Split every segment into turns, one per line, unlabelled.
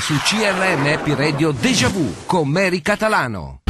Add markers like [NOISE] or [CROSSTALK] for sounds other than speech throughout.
su CRM Happy Radio Deja Vu con Mary Catalano.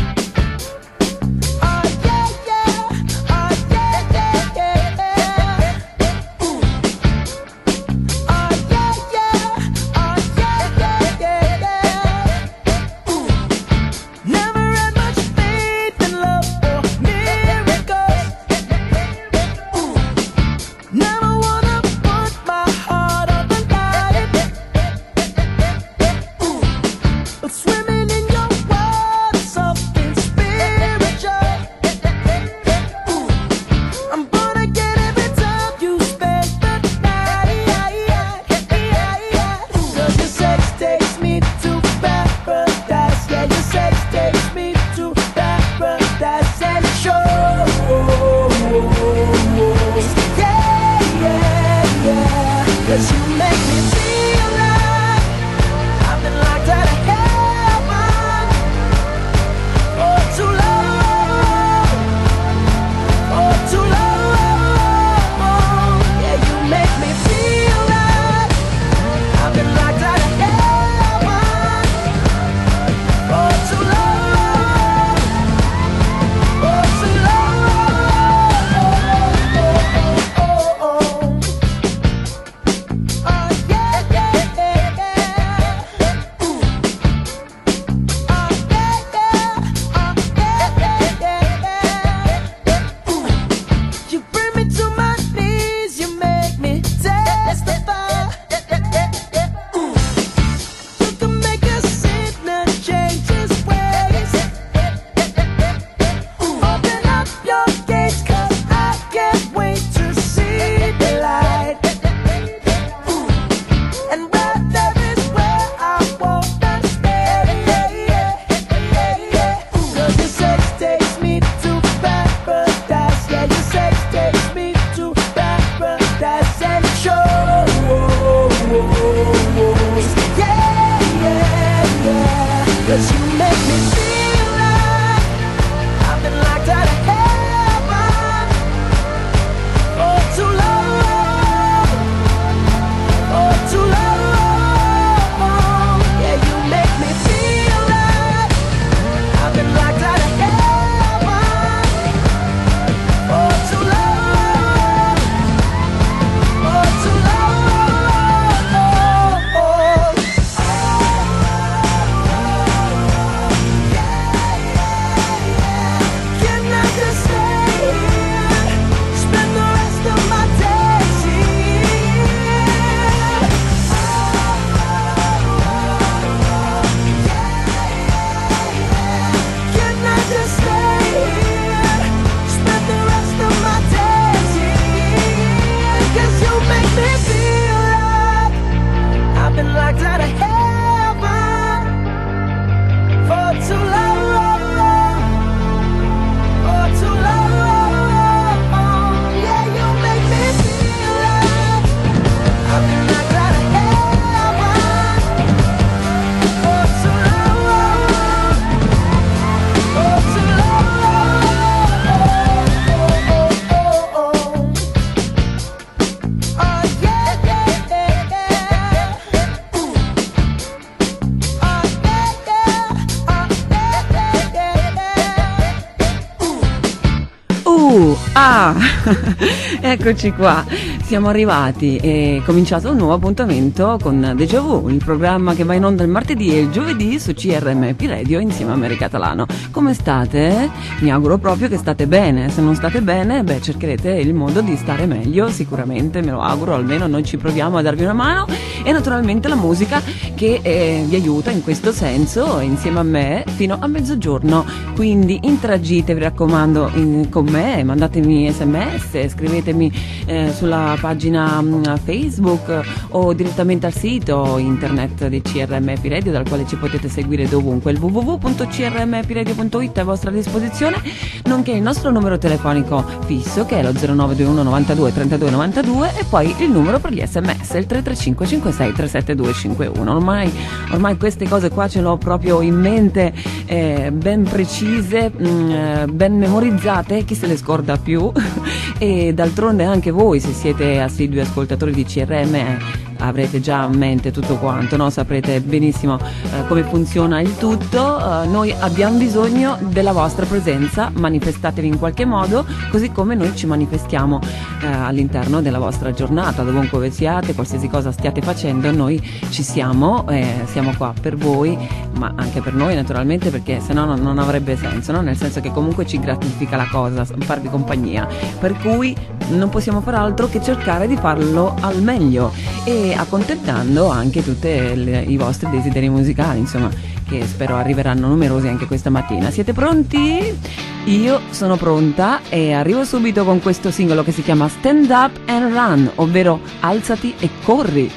Eccoci qua, siamo arrivati e cominciato un nuovo appuntamento con Deja Vu, il programma che va in onda il martedì e il giovedì su CRMP Radio insieme a Mary Catalano. Come state? Mi auguro proprio che state bene, se non state bene, beh, cercherete il modo di stare meglio, sicuramente, me lo auguro, almeno noi ci proviamo a darvi una mano e naturalmente la musica che eh, vi aiuta in questo senso insieme a me fino a mezzogiorno. Quindi interagite, vi raccomando, in- con me, mandatemi sms, scrivetemi eh, sulla pagina mm, Facebook o direttamente al sito internet di CRMP Radio dal quale ci potete seguire dovunque. Il www.crmpradio.it è a vostra disposizione, nonché il nostro numero telefonico fisso che è lo 0921 92 32 92 e poi il numero per gli sms, il 335 56 37251. Ormai, ormai queste cose qua ce l'ho proprio in mente eh, ben precise, mh, eh, ben memorizzate, chi se le scorda più [LAUGHS] e d'altronde anche voi se siete assidui ascoltatori di CRM avrete già a mente tutto quanto, no? saprete benissimo eh, come funziona il tutto. Eh, noi abbiamo bisogno della vostra presenza, manifestatevi in qualche modo, così come noi ci manifestiamo eh, all'interno della vostra giornata, dovunque siate, qualsiasi cosa stiate facendo, noi ci siamo, eh, siamo qua per voi, ma anche per noi naturalmente, perché se no non avrebbe senso, no? nel senso che comunque ci gratifica la cosa, farvi compagnia. Per cui non possiamo far altro che cercare di farlo al meglio e accontentando anche tutti i vostri desideri musicali, insomma, che spero arriveranno numerosi anche questa mattina. Siete pronti? Io sono pronta e arrivo subito con questo singolo che si chiama Stand Up and Run, ovvero alzati e corri.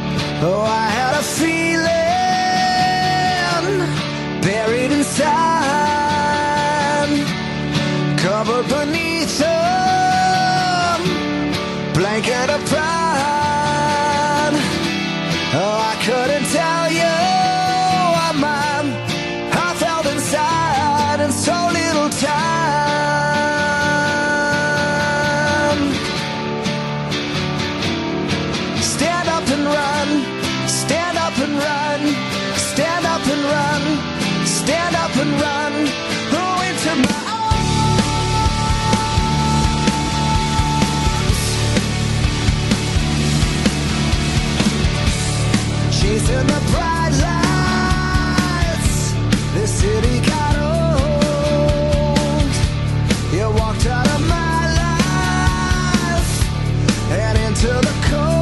[LAUGHS]
Oh, I had a feeling buried inside, blanket of pride. Oh, I couldn't tell you what my I felt inside in so little time. Stand up and run, stand up and run, stand up and run, stand up and run. Go into my walked out of my life and into the cold.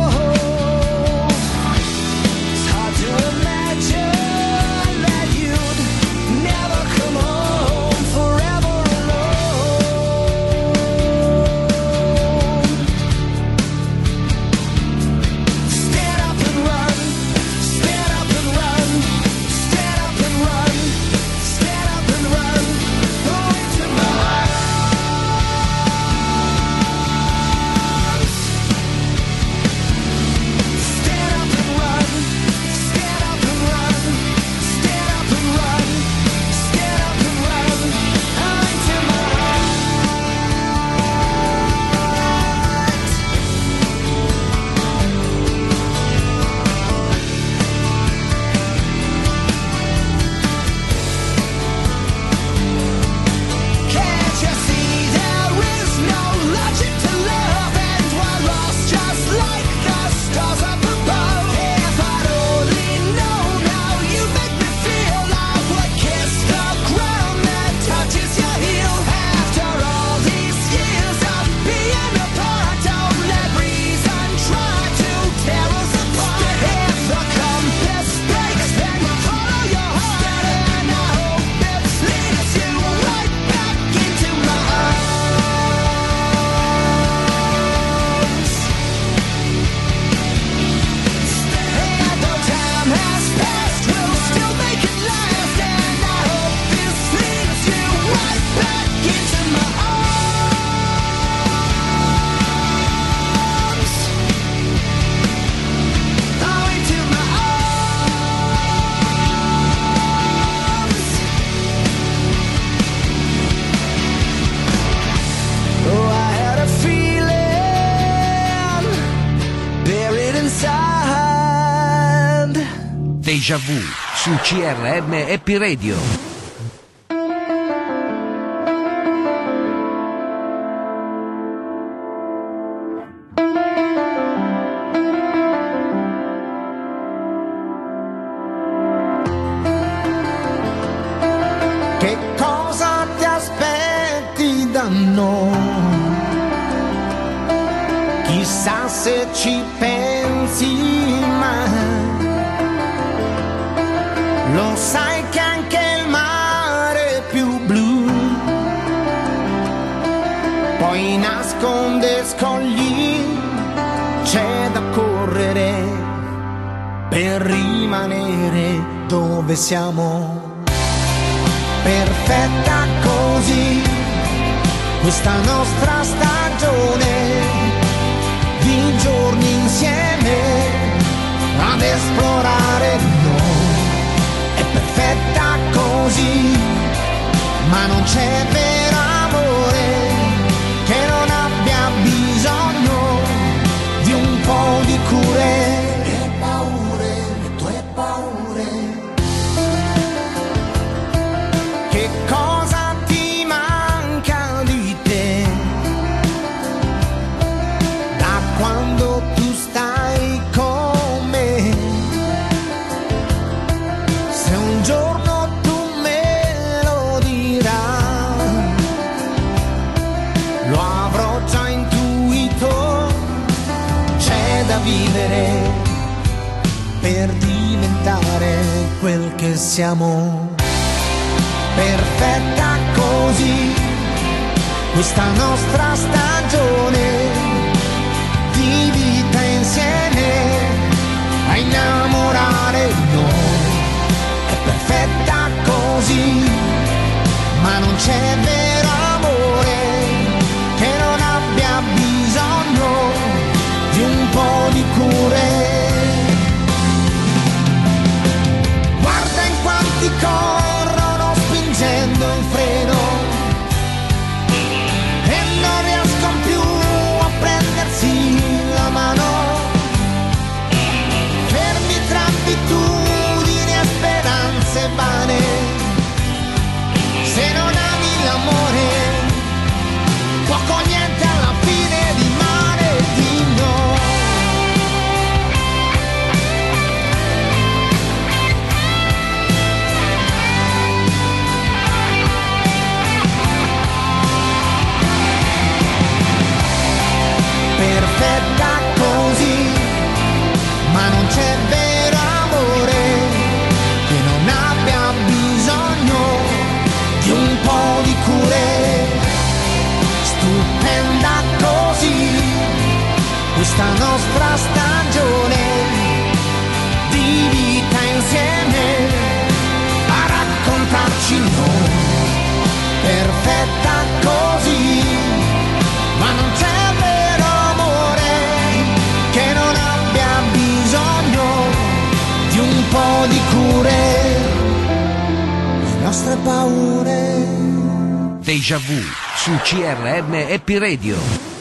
CRM Happy Radio.
Poi nasconde scogli, c'è da correre per rimanere dove siamo. Perfetta così questa nostra stagione di giorni insieme ad esplorare noi è perfetta così ma non c'è vero siamo perfetta così. Questa nostra stagione di vita insieme a innamorare noi. È perfetta così ma non c'è vero amore che non abbia bisogno di un po' di cure. aspetta così, ma non c'è vero amore che non abbia bisogno di un po' di cure. Stupenda così, questa nostra stagione di vita insieme a raccontarci noi. Perfetto di cure, le nostre paure.
Deja vu su CRM Happy Radio.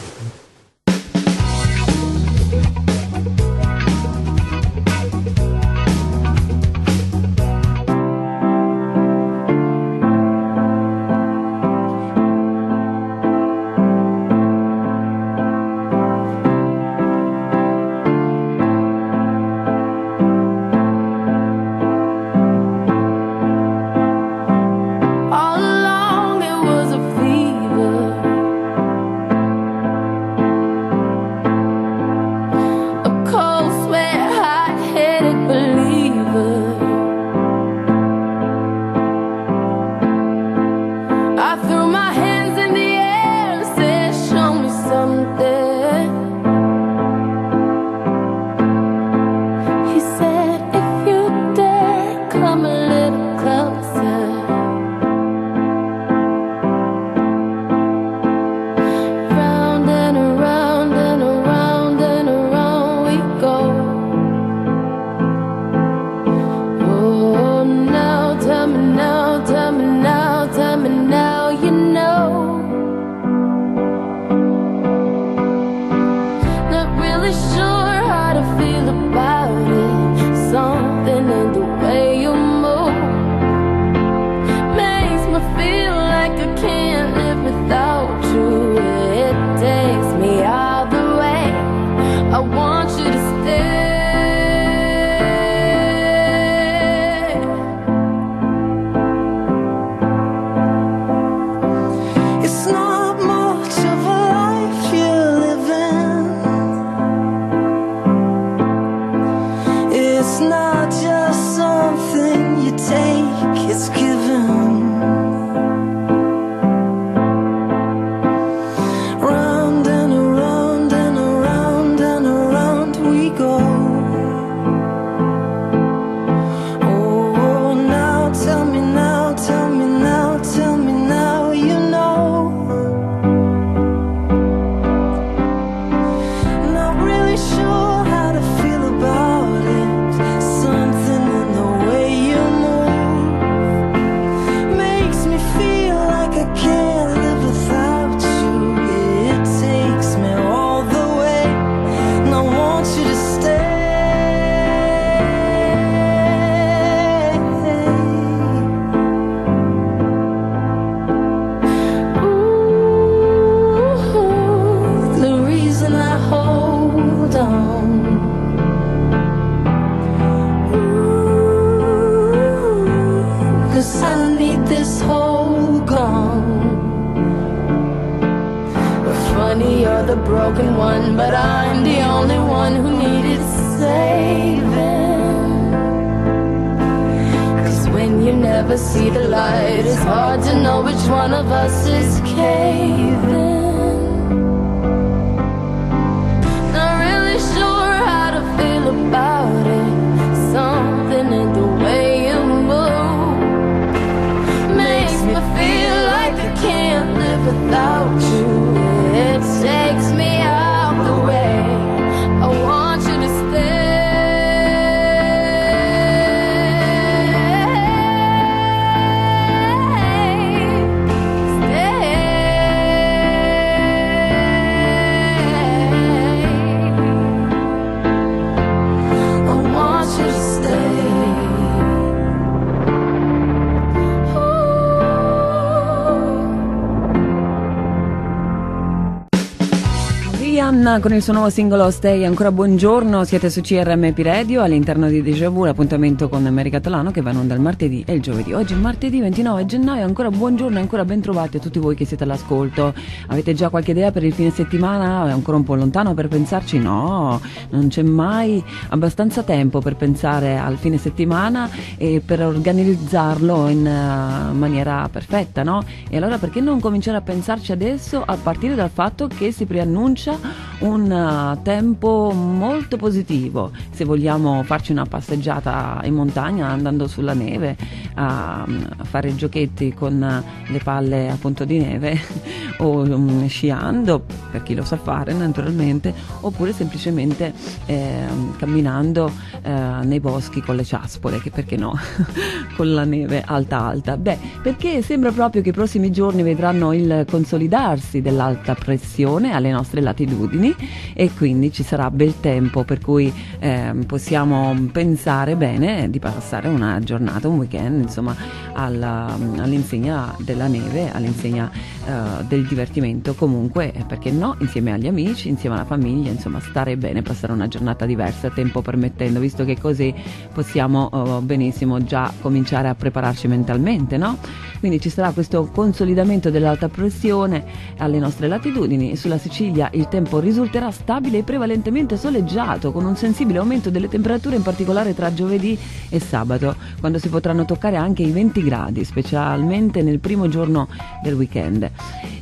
Rihanna con il suo nuovo singolo Stay, ancora buongiorno, siete su CRMP Radio all'interno di Deja Vu, l'appuntamento con Mary Catalano che va in onda il martedì e il giovedì. Oggi è martedì 29 gennaio, ancora buongiorno e ancora ben trovati a tutti voi che siete all'ascolto. Avete già qualche idea per il fine settimana? È ancora un po' lontano per pensarci? No, non c'è mai abbastanza tempo per pensare al fine settimana e per organizzarlo in eh, maniera perfetta, no? E allora perché non cominciare a pensarci adesso a partire dal fatto che si preannuncia un eh, tempo molto positivo. Se vogliamo farci una passeggiata in montagna andando sulla neve a, fare giochetti con eh, le palle appunto di neve [LAUGHS] o mm, sciando per chi lo sa fare naturalmente oppure semplicemente ehm, camminando eh, nei boschi con le ciaspole che perché no [LAUGHS] con la neve alta alta. Beh perché sembra proprio che i prossimi giorni vedranno il consolidarsi dell'alta pressione alle nostre latitudini e quindi ci sarà bel tempo per cui ehm, possiamo pensare bene di passare una giornata, un weekend insomma alla- all'insegna della neve, all'insegna eh, del divertimento comunque eh, perché no insieme agli amici, insieme alla famiglia insomma stare bene, passare una giornata diversa tempo permettendo visto che così possiamo eh, benissimo già cominciare a prepararci mentalmente no? quindi ci sarà questo consolidamento dell'alta pressione alle nostre latitudini sulla Sicilia il tempo risulterà stabile e prevalentemente soleggiato con un sensibile aumento delle temperature in particolare tra giovedì e sabato quando si potranno toccare anche i 20 gradi specialmente nel primo giorno del weekend.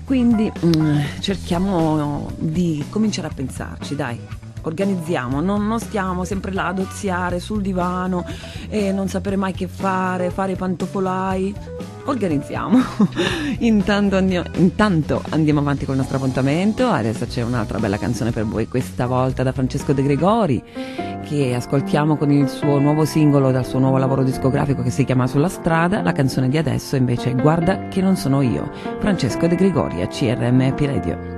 Quindi mm, cerchiamo di cominciare a pensarci dai organizziamo, non, non stiamo sempre là ad oziare sul divano e non sapere mai che fare, fare i pantofolai. Organizziamo. [LAUGHS] intanto, andiamo, intanto andiamo avanti col nostro appuntamento. Adesso c'è un'altra bella canzone per voi, questa volta da Francesco De Gregori, che ascoltiamo con il suo nuovo singolo dal suo nuovo lavoro discografico che si chiama Sulla strada. La canzone di adesso invece è Guarda che non sono io. Francesco De Gregori a CRMP Radio.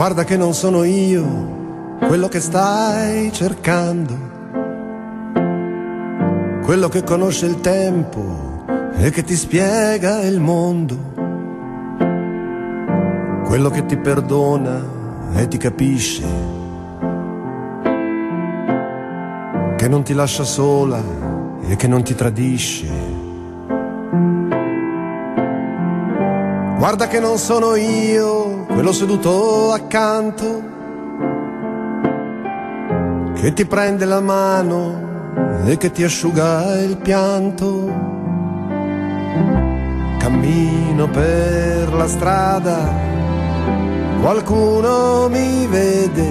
Guarda che non sono io quello che stai cercando, quello che conosce il tempo e che ti spiega il mondo, quello che ti perdona e ti capisce, che non ti lascia sola e che non ti tradisce. Guarda che non sono io quello seduto accanto che ti prende la mano e che ti asciuga il pianto. Cammino per la strada, qualcuno mi vede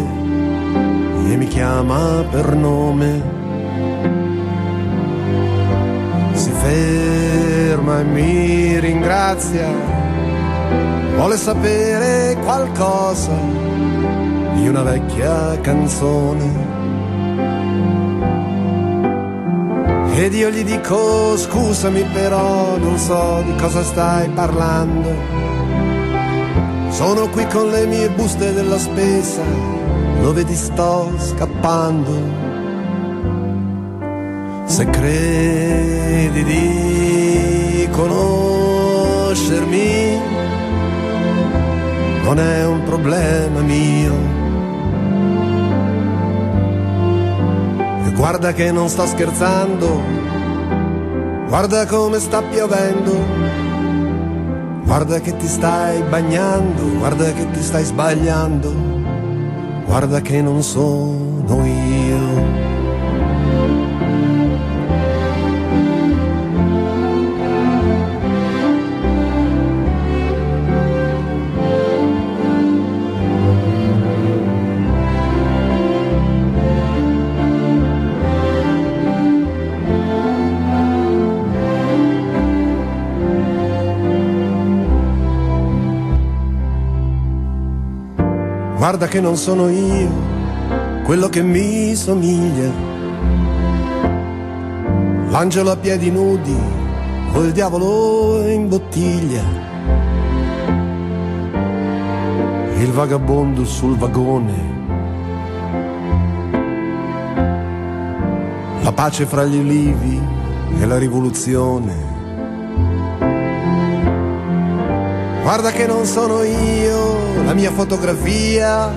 e mi chiama per nome. Si ferma e mi ringrazia vuole sapere qualcosa di una vecchia canzone. Ed io gli dico scusami però non so di cosa stai parlando. Sono qui con le mie buste della spesa, lo vedi sto scappando. Se credi di conoscermi, non è un problema mio. E guarda che non sto scherzando, guarda come sta piovendo, guarda che ti stai bagnando, guarda che ti stai sbagliando, guarda che non sono io. Guarda che non sono io quello che mi somiglia. L'angelo a piedi nudi o il diavolo in bottiglia. Il vagabondo sul vagone. La pace fra gli ulivi e la rivoluzione. Guarda che non sono io, la mia fotografia,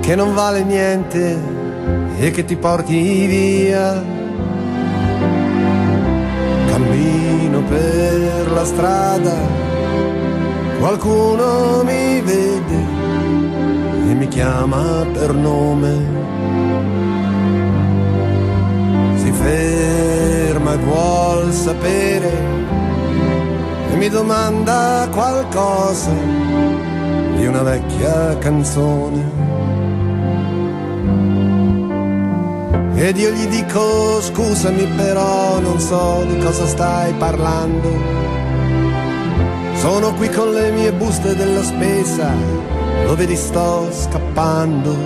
che non vale niente e che ti porti via. Cammino per la strada, qualcuno mi vede e mi chiama per nome. Si ferma e vuol sapere mi domanda qualcosa di una vecchia canzone. Ed io gli dico scusami però non so di cosa stai parlando. Sono qui con le mie buste della spesa, lo vedi sto scappando.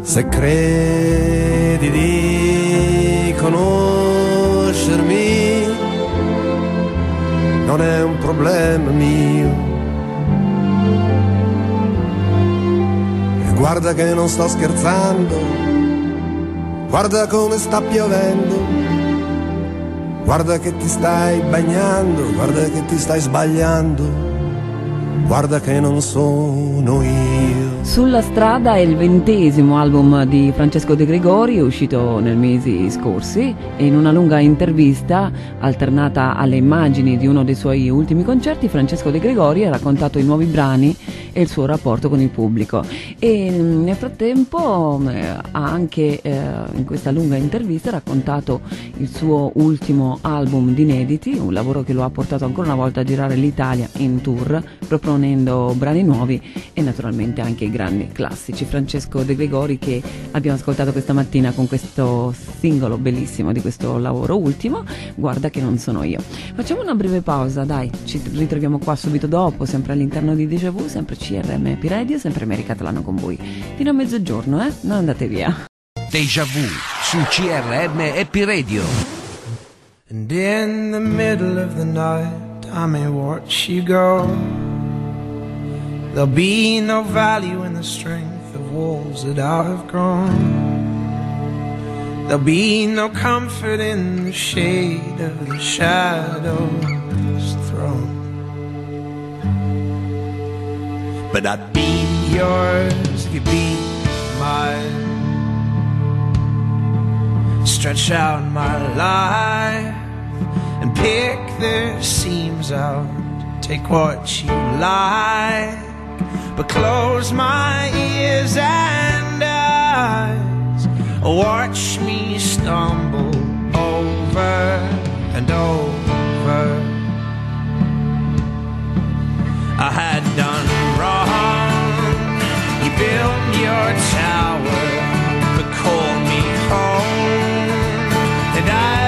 Se credi di conoscermi, non è un problema mio. E guarda che non sto scherzando, guarda come sta piovendo, guarda che ti stai bagnando, guarda che ti stai sbagliando, guarda che non sono io.
Sulla strada è il ventesimo album di Francesco De Gregori, uscito nel mesi scorsi e in una lunga intervista alternata alle immagini di uno dei suoi ultimi concerti, Francesco De Gregori ha raccontato i nuovi brani e il suo rapporto con il pubblico e mm, nel frattempo eh, ha anche eh, in questa lunga intervista raccontato il suo ultimo album di inediti, un lavoro che lo ha portato ancora una volta a girare l'Italia in tour proponendo brani nuovi e naturalmente anche i grandi classici. Francesco De Gregori che abbiamo ascoltato questa mattina con questo singolo bellissimo di questo lavoro ultimo, guarda che non sono io. Facciamo una breve pausa, dai, ci ritroviamo qua subito dopo, sempre all'interno di Deja Vu, sempre CRM Happy Radio, sempre America Catalano con voi. Fino a mezzogiorno, eh? Non andate via.
Deja Vu su CRM Happy Radio.
And in the middle of the night, I may watch you go. There'll be no value in the strength of walls that I have grown. There'll be no comfort in the shade of the shadow's throne. But I'd be yours if you'd be mine. Stretch out my life and pick the seams out. Take what you like, but close my ears and eyes. Watch me stumble over and over. I had done wrong. You built your tower, but call me home, and I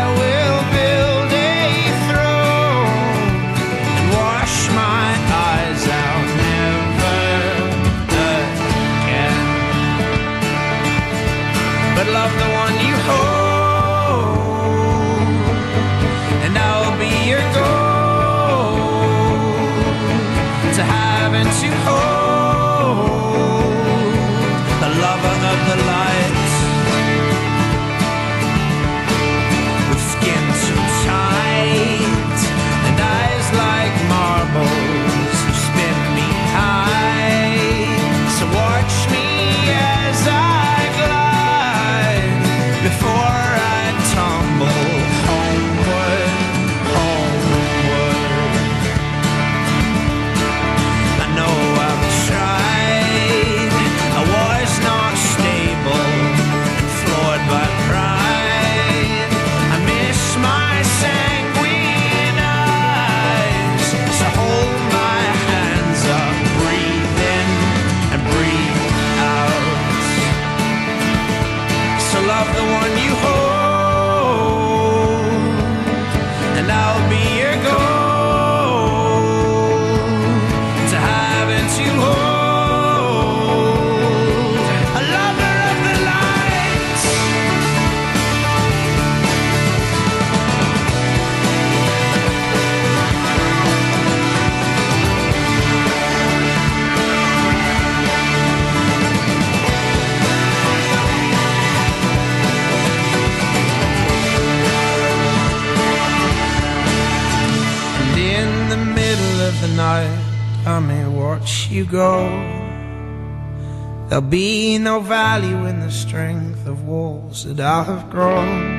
There'll be no value in the strength of walls that I have grown.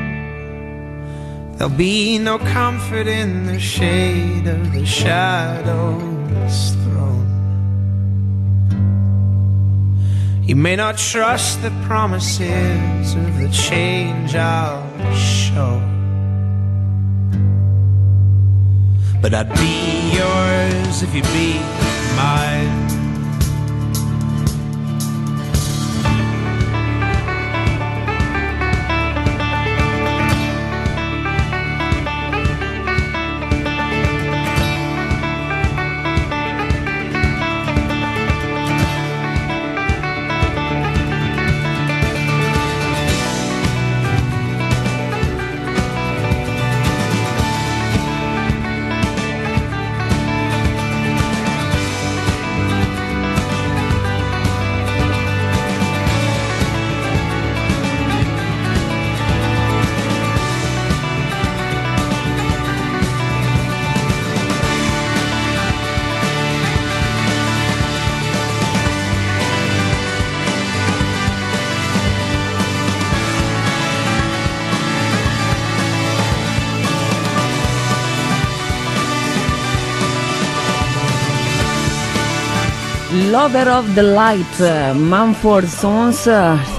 There'll be no comfort in the shade of the shadow's throne. You may not trust the promises of the change I'll show. But I'd be yours if you'd be mine.
Lover of the Light, Mumford Sons,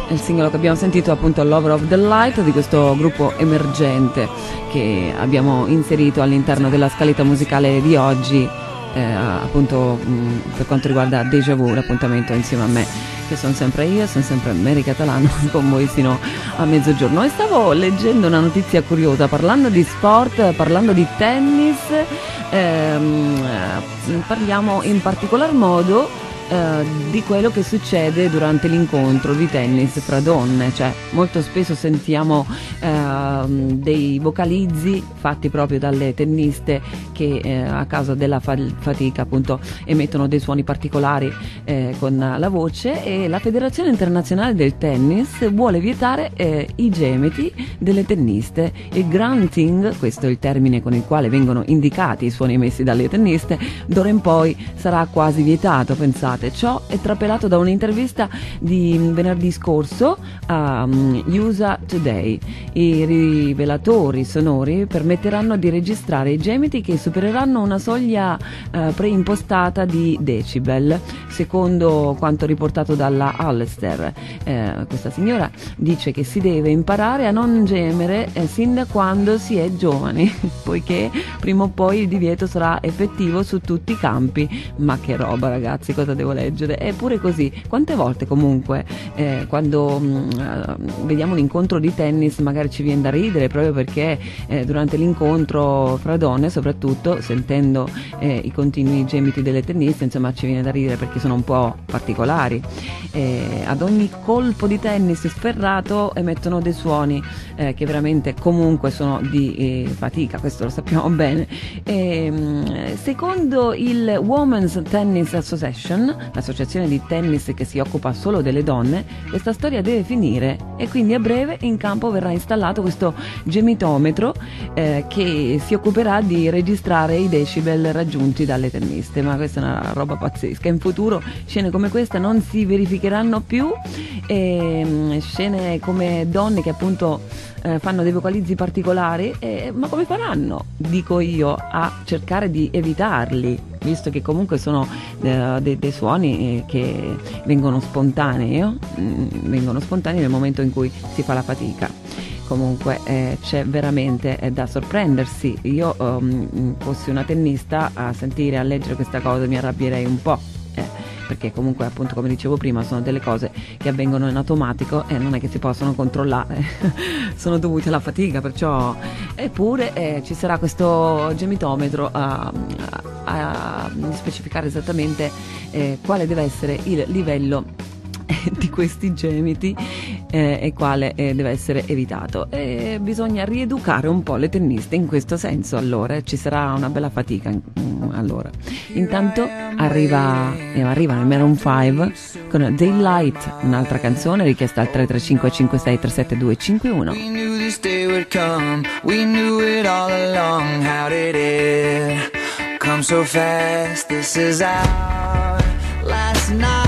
il singolo che abbiamo sentito appunto Lover of the Light di questo gruppo emergente che abbiamo inserito all'interno della scaletta musicale di oggi, eh, appunto mh, per quanto riguarda Deja Vu, l'appuntamento insieme a me, che sono sempre io, sono sempre Mary Catalano [LAUGHS] con voi fino a mezzogiorno. E stavo leggendo una notizia curiosa, parlando di sport, parlando di tennis, ehm, eh, parliamo in particolar modo eh, di quello che succede durante l'incontro di tennis fra donne, cioè molto spesso sentiamo ehm, dei vocalizzi fatti proprio dalle tenniste che eh, a causa della fa- fatica appunto emettono dei suoni particolari eh, con la voce e la Federazione Internazionale del Tennis vuole vietare eh, i gemiti delle tenniste. Il grunting, questo è il termine con il quale vengono indicati i suoni emessi dalle tenniste, d'ora in poi sarà quasi vietato, pensate. Ciò è trapelato da un'intervista di venerdì scorso a um, USA Today. I rivelatori sonori permetteranno di registrare i gemiti che supereranno una soglia eh, preimpostata di decibel, secondo quanto riportato dalla Allester. Eh, questa signora dice che si deve imparare a non gemere eh, sin da quando si è giovani, [LAUGHS] poiché prima o poi il divieto sarà effettivo su tutti i campi. Ma che roba ragazzi, cosa devo leggere? Eppure così, quante volte comunque eh, quando mh, eh, vediamo un incontro di tennis magari ci viene da ridere proprio perché eh, durante l'incontro fra donne soprattutto sentendo eh, i continui gemiti delle tenniste insomma ci viene da ridere perché sono un po' particolari. Eh, ad ogni colpo di tennis sferrato emettono dei suoni eh, che veramente comunque sono di fatica questo lo sappiamo bene. E, mh, secondo il Women's Tennis Association l'associazione di tennis che si occupa solo delle donne questa storia deve finire e quindi a breve in campo verrà installato questo gemitometro eh, che si occuperà di registrare i decibel raggiunti dalle tenniste, ma questa è una roba pazzesca. In futuro scene come questa non si verificheranno più, e, scene come donne che appunto eh, fanno dei vocalizzi particolari, eh, ma come faranno, dico io, a cercare di evitarli? Visto che comunque sono eh, dei, dei suoni eh, che vengono spontanei, mm, vengono spontanei nel momento in cui si fa la fatica comunque eh, c'è veramente eh, da sorprendersi. Io um, fossi una tennista a sentire, a leggere questa cosa mi arrabbierei un po'. Perché comunque appunto come dicevo prima sono delle cose che avvengono in automatico e non è che si possono controllare. [LAUGHS] Sono dovute alla fatica perciò eppure eh, ci sarà questo gemitometro a, a- a specificare esattamente eh, quale deve essere il livello [LAUGHS] di questi gemiti eh, e quale eh, deve essere evitato. E bisogna rieducare un po' le tenniste in questo senso, allora eh, ci sarà una bella fatica. Mm, allora. Intanto arriva, eh, arriva il Maroon 5 con Daylight, un'altra canzone richiesta al 335-5637-251.
We knew this day would come, we knew it all along, how did it come so fast? This is our
last night.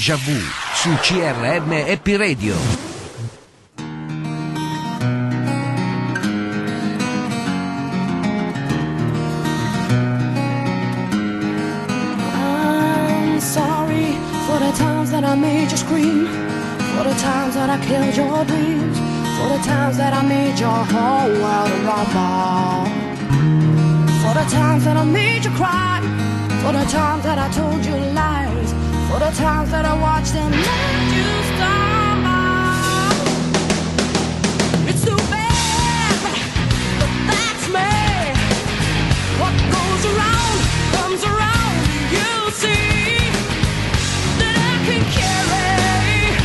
Deja Vu su CRM Happy Radio.
killed your dreams For the times that I made your whole world a rumble For the times that I made you cry For the times that I told you lies For the times that I watched them let you stumble It's too bad, but that's me. What goes around comes around, you see. That I can carry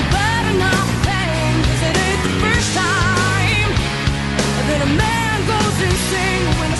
the burden of it ain't the first time That a man goes insane when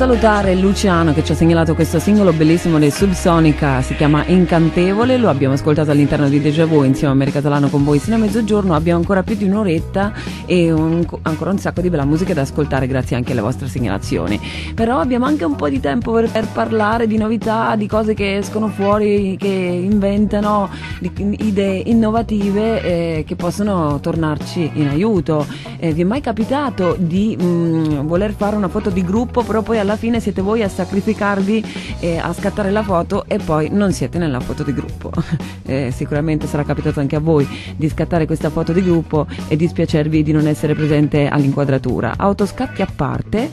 Salutare Luciano che ci ha segnalato questo singolo bellissimo dei Subsonica, si chiama Incantevole, lo abbiamo ascoltato all'interno di Deja Vu insieme a America Talano con voi sino a mezzogiorno, abbiamo ancora più di un'oretta e un- ancora un sacco di bella musica da ascoltare grazie anche alle vostre segnalazioni. Però abbiamo anche un po' di tempo per, per parlare di novità, di cose che escono fuori, che inventano, di idee innovative eh, che possono tornarci in aiuto. Eh, vi è mai capitato di mm, voler fare una foto di gruppo, però poi alla fine siete voi a sacrificarvi eh, a scattare la foto e poi non siete nella foto di gruppo? [LAUGHS] Eh, sicuramente sarà capitato anche a voi di scattare questa foto di gruppo e dispiacervi di non essere presente all'inquadratura. Autoscatti a parte.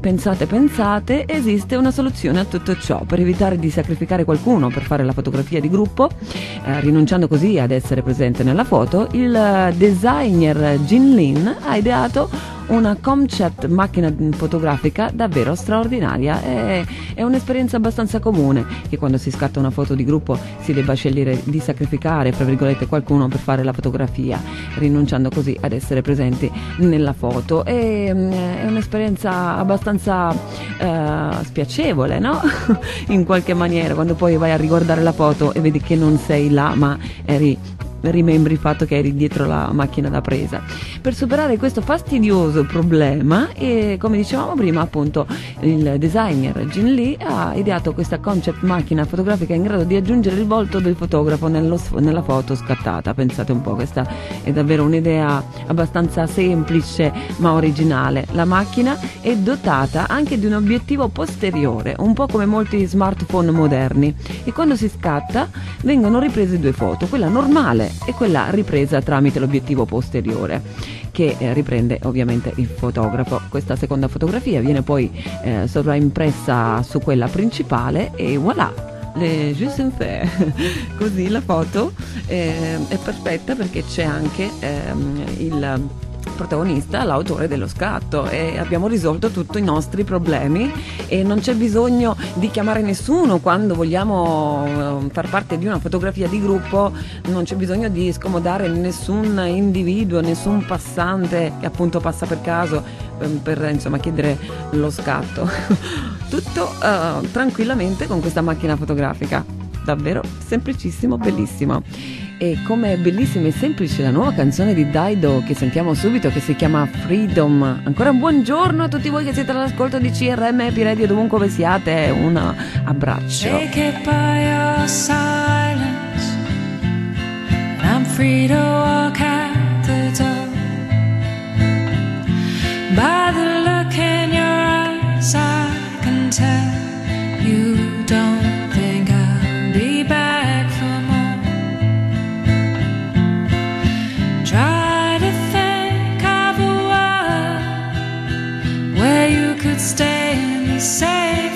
Pensate, pensate, esiste una soluzione a tutto ciò. Per evitare di sacrificare qualcuno per fare la fotografia di gruppo, eh, rinunciando così ad essere presente nella foto, il eh, designer Jin Lin ha ideato una Comchat macchina fotografica davvero straordinaria. È, è un'esperienza abbastanza comune che quando si scatta una foto di gruppo si debba scegliere di sacrificare, fra virgolette, qualcuno per fare la fotografia, rinunciando così ad essere presenti nella foto. E, mm, è un'esperienza abbastanza eh, spiacevole, no? [LAUGHS] In qualche maniera, quando poi vai a riguardare la foto e vedi che non sei là, ma eri rimembri il fatto che eri dietro la macchina da presa. Per superare questo fastidioso problema, e come dicevamo prima, appunto, il designer Jin Lee ha ideato questa concept macchina fotografica in grado di aggiungere il volto del fotografo nello nella foto scattata. Pensate un po', questa è davvero un'idea abbastanza semplice ma originale. La macchina è dotata anche di un obiettivo posteriore, un po' come molti smartphone moderni, e quando si scatta vengono riprese due foto, quella normale e quella ripresa tramite l'obiettivo posteriore che eh, riprende ovviamente il fotografo. Questa seconda fotografia viene poi eh, sovraimpressa su quella principale e voilà! Le fait. [LAUGHS] Così la foto eh, è perfetta perché c'è anche ehm, il protagonista, l'autore dello scatto e abbiamo risolto tutti i nostri problemi e non c'è bisogno di chiamare nessuno quando vogliamo eh, far parte di una fotografia di gruppo, non c'è bisogno di scomodare nessun individuo, nessun passante che appunto passa per caso eh, per insomma chiedere lo scatto. [LAUGHS] Tutto eh, tranquillamente con questa macchina fotografica. Davvero semplicissimo, bellissimo. E come è bellissima e semplice la nuova canzone di Daido che sentiamo subito che si chiama Freedom. Ancora un buongiorno a tutti voi che siete all'ascolto di CRM Happy Radio dovunque siate. Un abbraccio.
Take it by your silence. I'm free to walk out the door. By the look in your eyes, I safe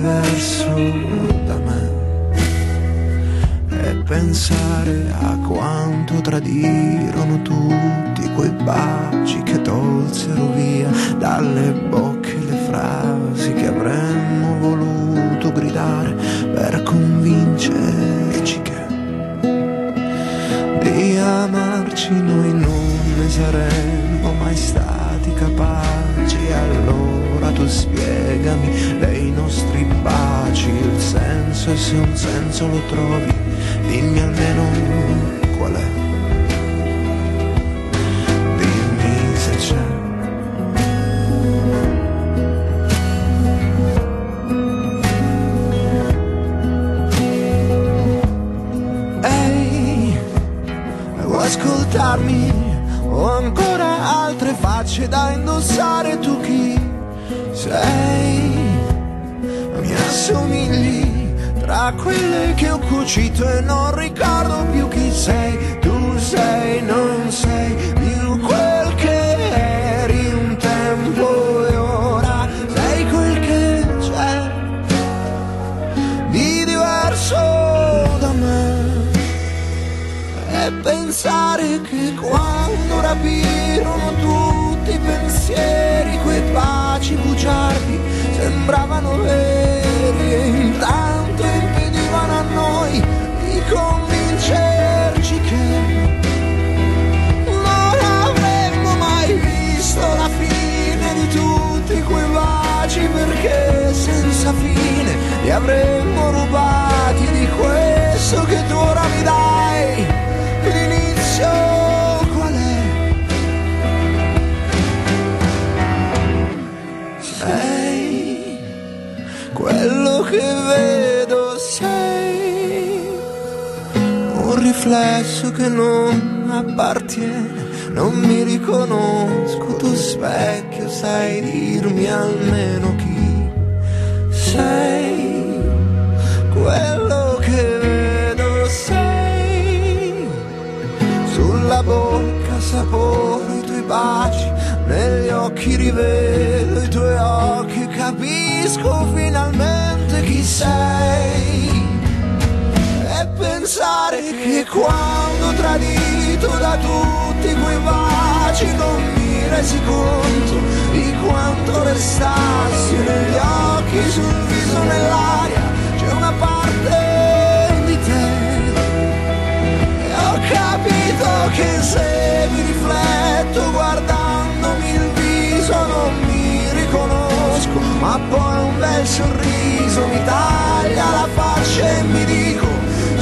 Diverso da me. E pensare a quanto tradirono tutti quei baci che tolsero via dalle bocche le frasi che avremmo voluto gridare per convincerci che di amarci noi non ne saremmo mai stati capaci allora tu spiegami dei nostri baci il senso e se un senso lo trovi dimmi almeno qual è dimmi se c'è ascoltarmi? Ho ancora altre facce da indossare tu chi sei? Mi assomigli tra quelle che ho cucito e non ricordo più chi sei. Tu sei, non sei più pensieri quei baci bugiardi sembravano veri. E intanto impedivano a noi di convincerci che non avremmo mai visto la fine di tutti quei baci perché senza fine li avremmo riflesso che non appartiene. Non mi riconosco tu specchio sai dirmi almeno chi sei. Quello che vedo sei. Sulla bocca sapore i tuoi baci negli occhi rivedo i tuoi occhi. Capisco finalmente chi sei pensare che quando tradito da tutti quei baci non mi resi conto di quanto restassi negli occhi, sul viso, nell'aria, c'è una parte di te. E ho capito che se mi rifletto guardandomi il viso non mi riconosco, ma poi un bel sorriso mi taglia la faccia e mi dico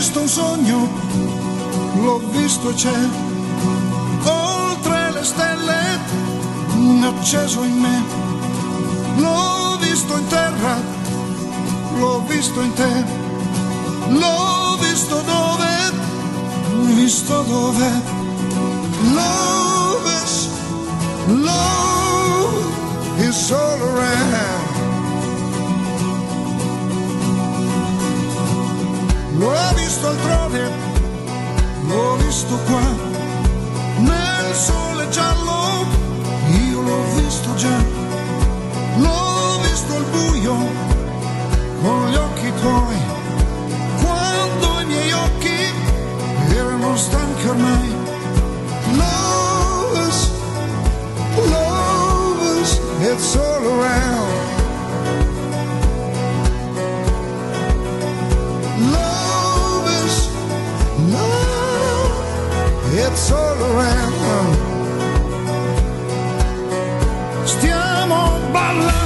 Visto un sogno, l'ho visto e c'è, oltre le stelle, un acceso in me. L'ho visto in terra, l'ho visto in te, l'ho visto dove, visto dove, Love is, love is all around. L'ho visto altrove, l'ho visto qua, nel sole giallo, io l'ho visto già, l'ho visto al buio, con gli occhi tuoi, quando i miei occhi erano stanchi ormai. Love is, love is, it's all around. It's all around. Stiamo ballando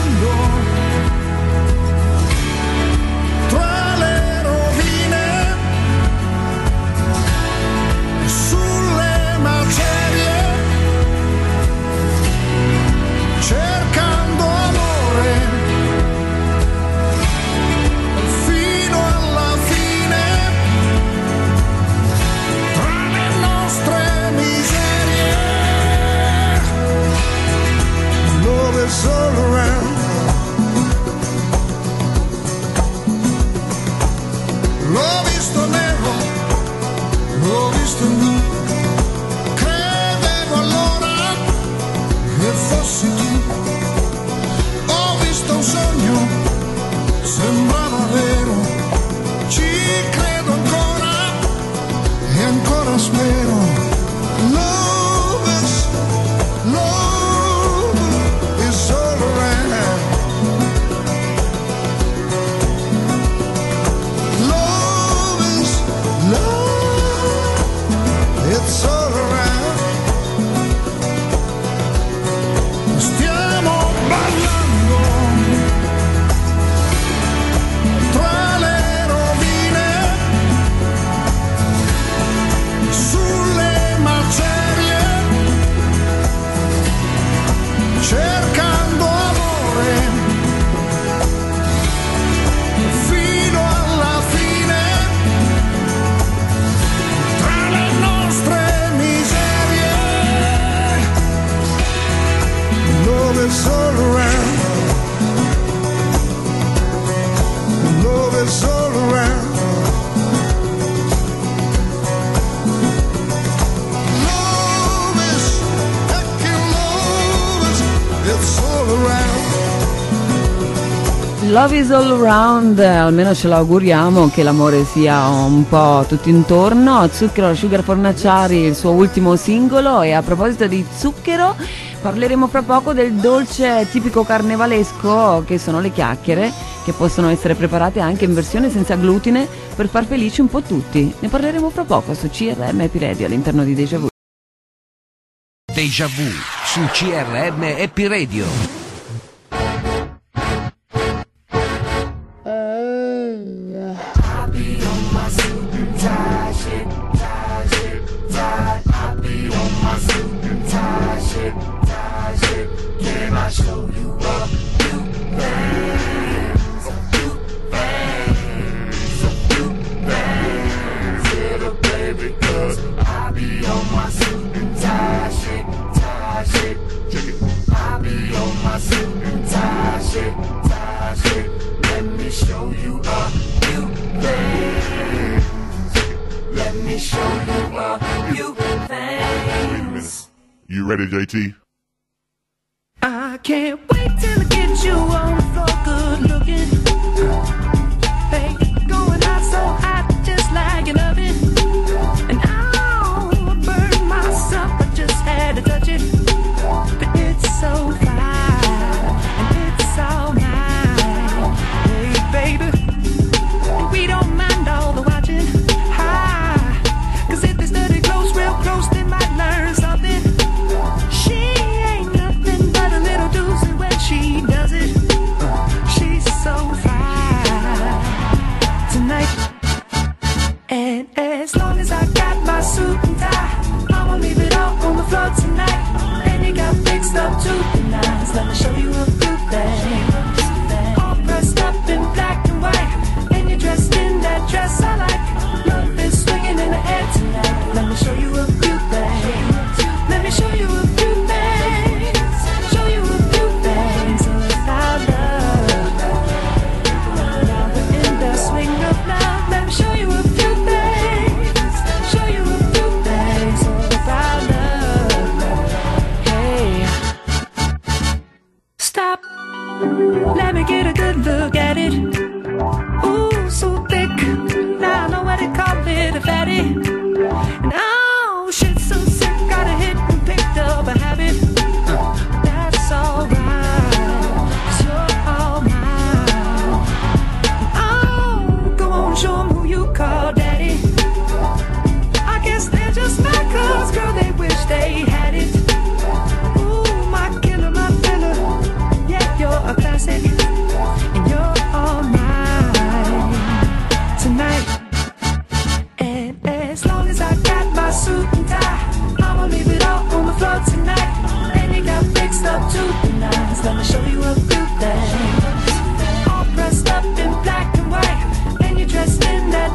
Is all around,
almeno ce l'auguriamo che l'amore sia un po' tutto intorno. Zucchero Sugar Fornaciari, il suo ultimo singolo. E a proposito di zucchero, parleremo fra poco del dolce tipico carnevalesco che sono le chiacchiere, che possono essere preparate anche in versione senza glutine per far felici un po' tutti. Ne parleremo fra poco su CRM Happy Radio all'interno di Deja Vu.
Deja Vu su CRM Happy Radio.
You ready, JT?
I can't wait till I get you on as long as I got my suit and tie, I'ma leave it all on the floor tonight. And you got fixed up to the nines. Let me show you a good thing. All dressed up in black and white, and you're dressed in that dress I like. Love is swinging in the air tonight. Let me show you a stop. Let me get a good look at it. Ooh, so thick. Now I know what they call it a fatty. And oh,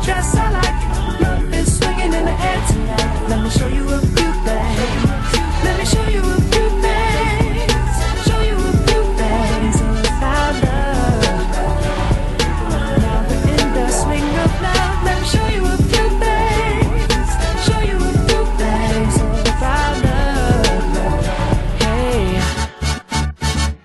dress I like. Love is swinging in the air tonight. Let me show you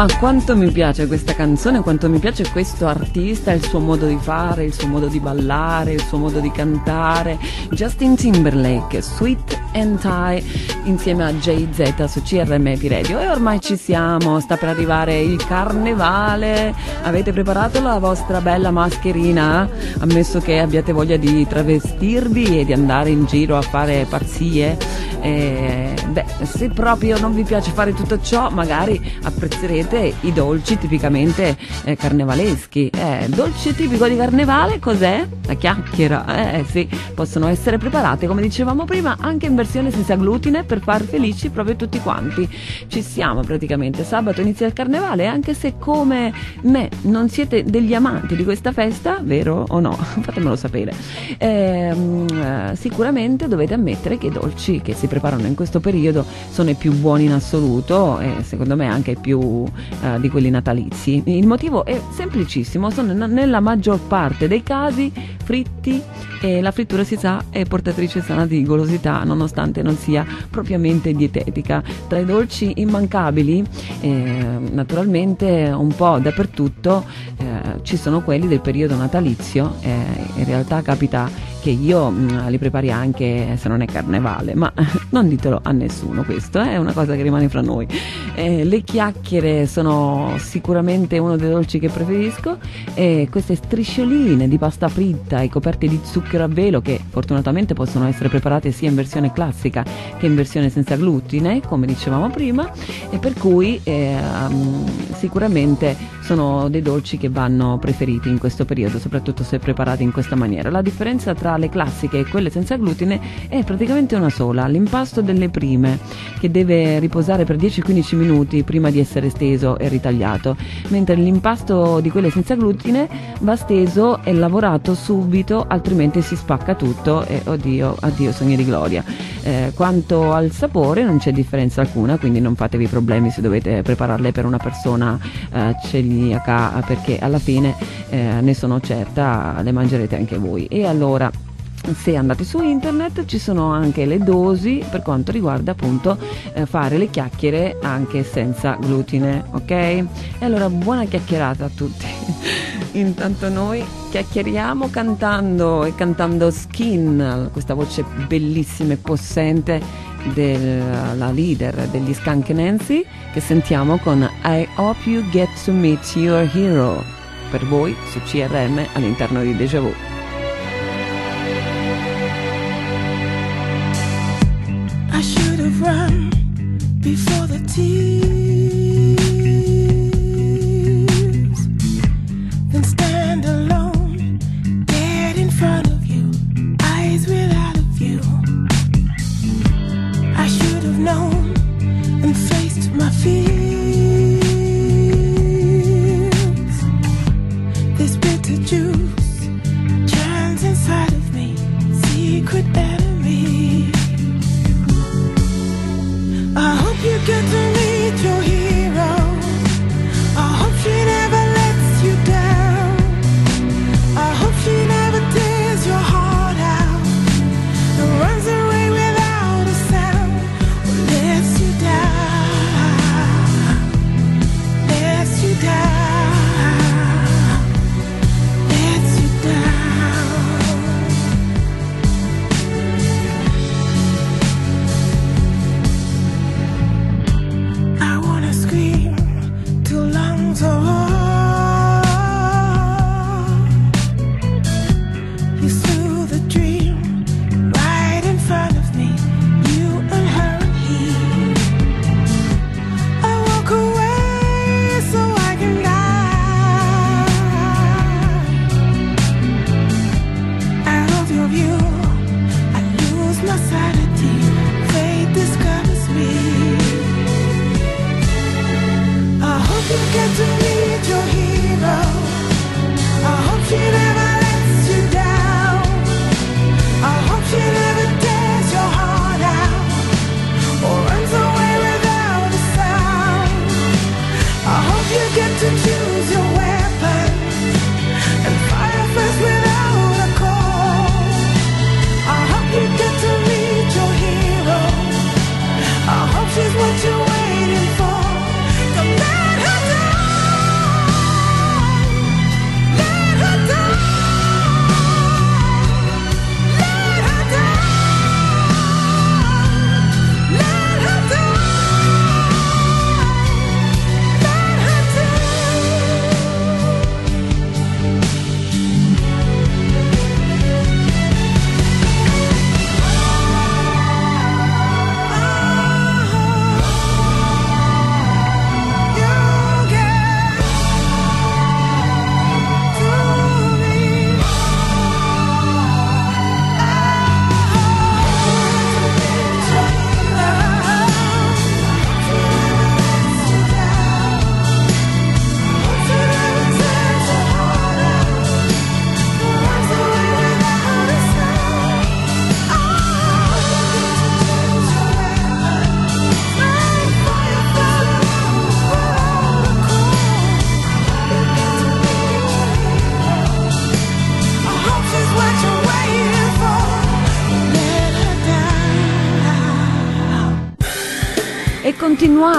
Ma quanto mi piace questa canzone, quanto mi piace questo artista, il suo modo di fare, il suo modo di ballare, il suo modo di cantare. Justin Timberlake, Sweet and Tie, insieme a Jay-Z su CRMP Radio. E ormai ci siamo, sta per arrivare il carnevale. Avete preparato la vostra bella mascherina? Ammesso che abbiate voglia di travestirvi e di andare in giro a fare pazzie. Eh, beh, se proprio non vi piace fare tutto ciò, magari apprezzerete i dolci tipicamente eh, carnevaleschi. Eh, dolce tipico di carnevale cos'è? La chiacchiera. Eh sì, possono essere preparate, come dicevamo prima, anche in versione senza glutine per far felici proprio tutti quanti. Ci siamo praticamente. Sabato inizia il carnevale, anche se come me non siete degli amanti di questa festa, vero o no? [LAUGHS] Fatemelo sapere. Ehm, eh, sicuramente dovete ammettere che i dolci che si preparano in questo periodo sono i più buoni in assoluto e secondo me anche i più eh, di quelli natalizi. Il motivo è semplicissimo, sono nella maggior parte dei casi fritti e la frittura si sa è portatrice sana di golosità nonostante non sia propriamente dietetica. Tra i dolci immancabili, eh, naturalmente un po' dappertutto eh, ci sono quelli del periodo natalizio, eh, in realtà capita che io mh, li prepari anche se non è carnevale, ma [LAUGHS] non ditelo a nessuno questo, eh, è una cosa che rimane fra noi. Eh, le chiacchiere sono sicuramente uno dei dolci che preferisco e queste striscioline di pasta fritta e coperte di zucchero a velo che fortunatamente possono essere preparate sia in versione classica che in versione senza glutine, come dicevamo prima, e per cui eh, sicuramente sono dei dolci che vanno preferiti in questo periodo, soprattutto se preparati in questa maniera. La differenza tra le classiche e quelle senza glutine è praticamente una sola, l'impasto delle prime, che deve riposare per 10-15 minuti prima di essere steso e ritagliato, mentre l'impasto di quelle senza glutine va steso e lavorato subito, altrimenti si spacca tutto e oddio, addio sogni di gloria. Eh, quanto al sapore non c'è differenza alcuna, quindi non fatevi problemi se dovete prepararle per una persona eh, celiaca, perché alla fine eh, ne sono certa le mangerete anche voi. E allora se andate su internet ci sono anche le dosi per quanto riguarda appunto eh, fare le chiacchiere anche senza glutine, ok? E allora buona chiacchierata a tutti. [LAUGHS] Intanto noi chiacchieriamo cantando e cantando Skin, questa voce bellissima e possente della leader degli Skunk Nancy che sentiamo con I Hope You Get to Meet Your Hero per voi su CRM all'interno di Deja Vu.
I should have run before could
ever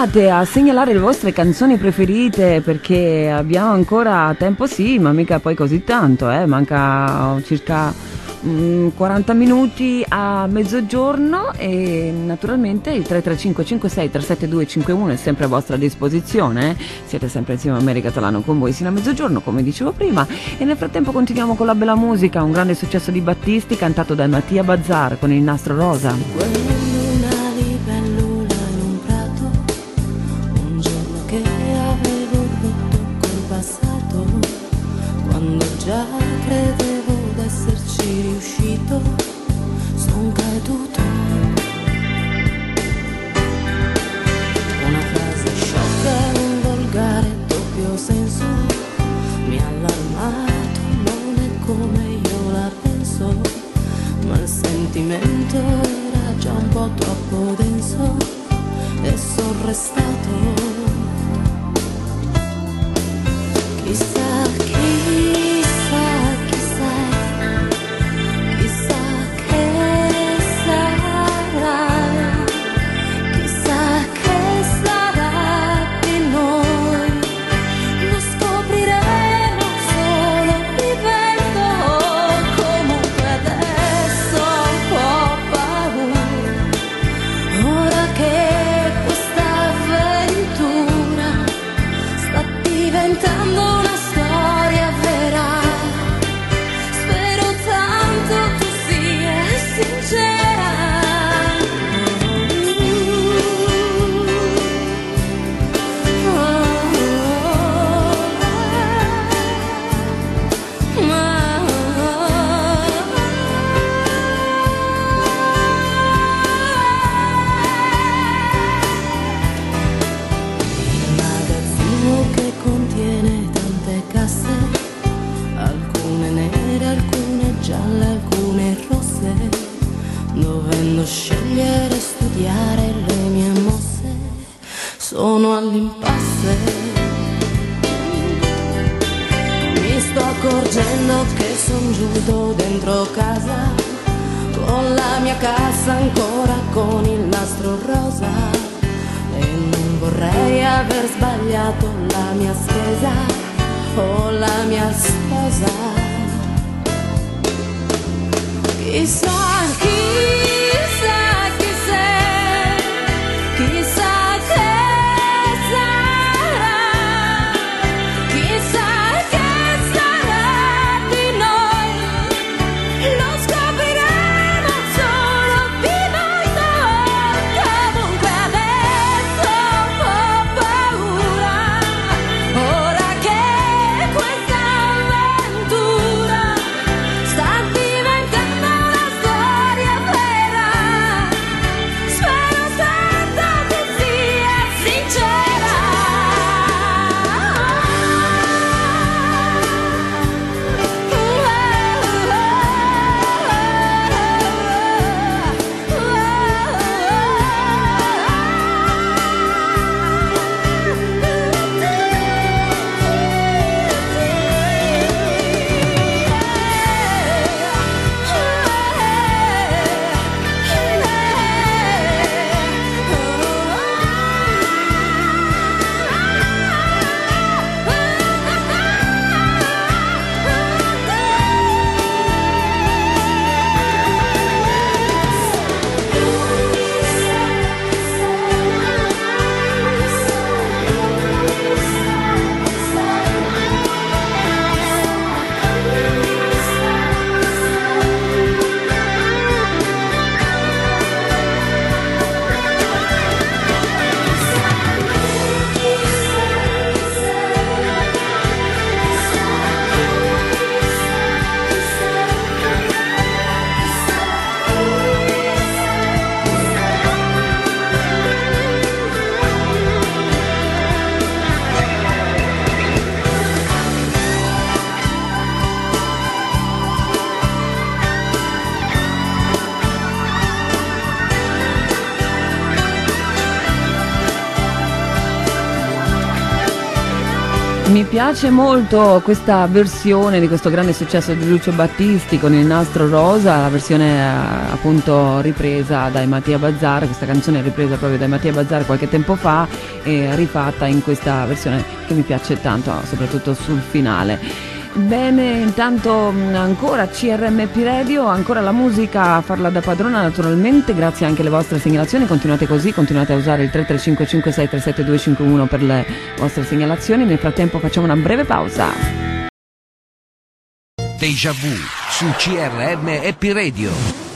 continuate a segnalare le vostre canzoni preferite perché abbiamo ancora tempo sì, ma mica poi così tanto, eh? manca circa mm, 40 minuti a mezzogiorno e naturalmente il 335 56 372 51 è sempre a vostra disposizione, eh? siete sempre insieme a America Talano con voi sino a mezzogiorno come dicevo prima e nel frattempo continuiamo con la bella musica, un grande successo di Battisti cantato da Mattia Bazzar con il nastro rosa.
Era già un po' troppo denso e son restato.
Piace molto questa versione di questo grande successo di Lucio Battisti con il nastro rosa, la versione eh, appunto ripresa dai Mattia Bazzar, questa canzone ripresa proprio dai Mattia Bazzar qualche tempo fa e rifatta in questa versione che mi piace tanto, soprattutto sul finale. Bene, intanto mh, ancora CRMP Radio, ancora la musica a farla da padrona naturalmente, grazie anche alle vostre segnalazioni, continuate così, continuate a usare il 335 5637 251 per le vostre segnalazioni, nel frattempo facciamo una breve pausa.
Deja vu su CRM Happy Radio.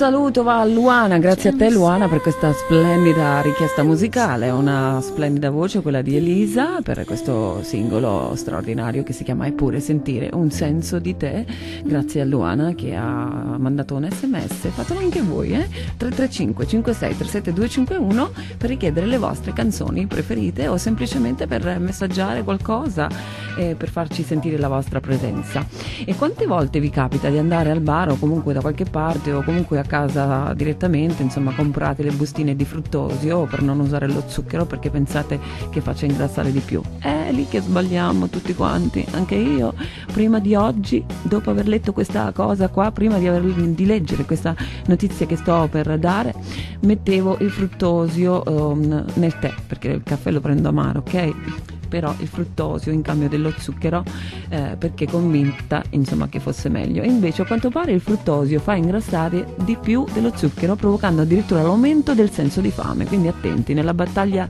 Saluto va a Luana, grazie a te Luana per questa splendida richiesta musicale, una splendida voce quella di Elisa per questo singolo straordinario che si chiama Eppure sentire un senso di te, grazie a Luana che ha mandato un sms, fatelo anche voi eh? 335 56 37 251 per richiedere le vostre canzoni preferite o semplicemente per messaggiare qualcosa e per farci sentire la vostra presenza. E quante volte vi capita di andare al bar o comunque da qualche parte o comunque a casa direttamente, insomma, comprate le bustine di fruttosio per non usare lo zucchero perché pensate che faccia ingrassare di più. È lì che sbagliamo tutti quanti, anche io. Prima di oggi, dopo aver letto questa cosa qua, prima di, aver, di leggere questa notizia che sto per dare, mettevo il fruttosio um, nel tè perché il caffè lo prendo amaro, ok? Però il fruttosio in cambio dello zucchero eh, perché convinta insomma che fosse meglio. E invece a quanto pare il fruttosio fa ingrassare di più dello zucchero provocando addirittura l'aumento del senso di fame. Quindi attenti nella battaglia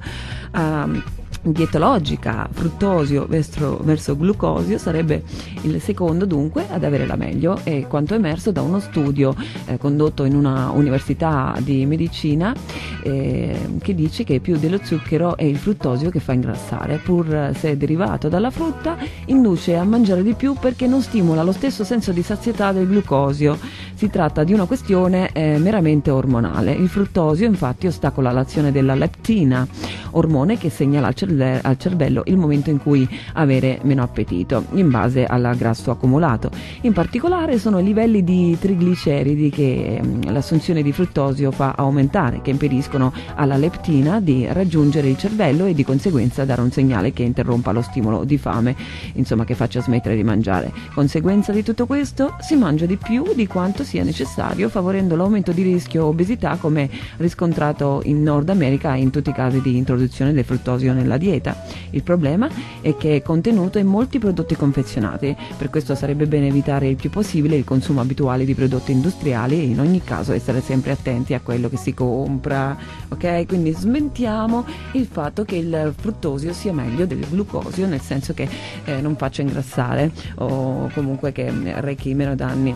ehm, dietologica fruttosio verso, verso glucosio sarebbe il secondo dunque ad avere la meglio. E quanto emerso da uno studio eh, condotto in una università di medicina eh, che dice che più dello zucchero è il fruttosio che fa ingrassare. Pur se derivato dalla frutta induce a mangiare di più perché non stimola lo stesso senso di sazietà del glucosio. Si tratta di una questione eh, meramente ormonale. Il fruttosio infatti ostacola l'azione della leptina ormone che segnala al cervello al cervello il momento in cui avere meno appetito, in base al grasso accumulato. In particolare sono i livelli di trigliceridi che mm, l'assunzione di fruttosio fa aumentare, che impediscono alla leptina di raggiungere il cervello e di conseguenza dare un segnale che interrompa lo stimolo di fame, insomma che faccia smettere di mangiare. Conseguenza di tutto questo si mangia di più di quanto sia necessario, favorendo l'aumento di rischio obesità come riscontrato in Nord America in tutti i casi di introduzione del fruttosio nella dieta. Il problema è che è contenuto in molti prodotti confezionati, per questo sarebbe bene evitare il più possibile il consumo abituale di prodotti industriali e in ogni caso essere sempre attenti a quello che si compra, ok? Quindi smentiamo il fatto che il fruttosio sia meglio del glucosio, nel senso che eh, non faccia ingrassare o comunque che eh, rechi meno danni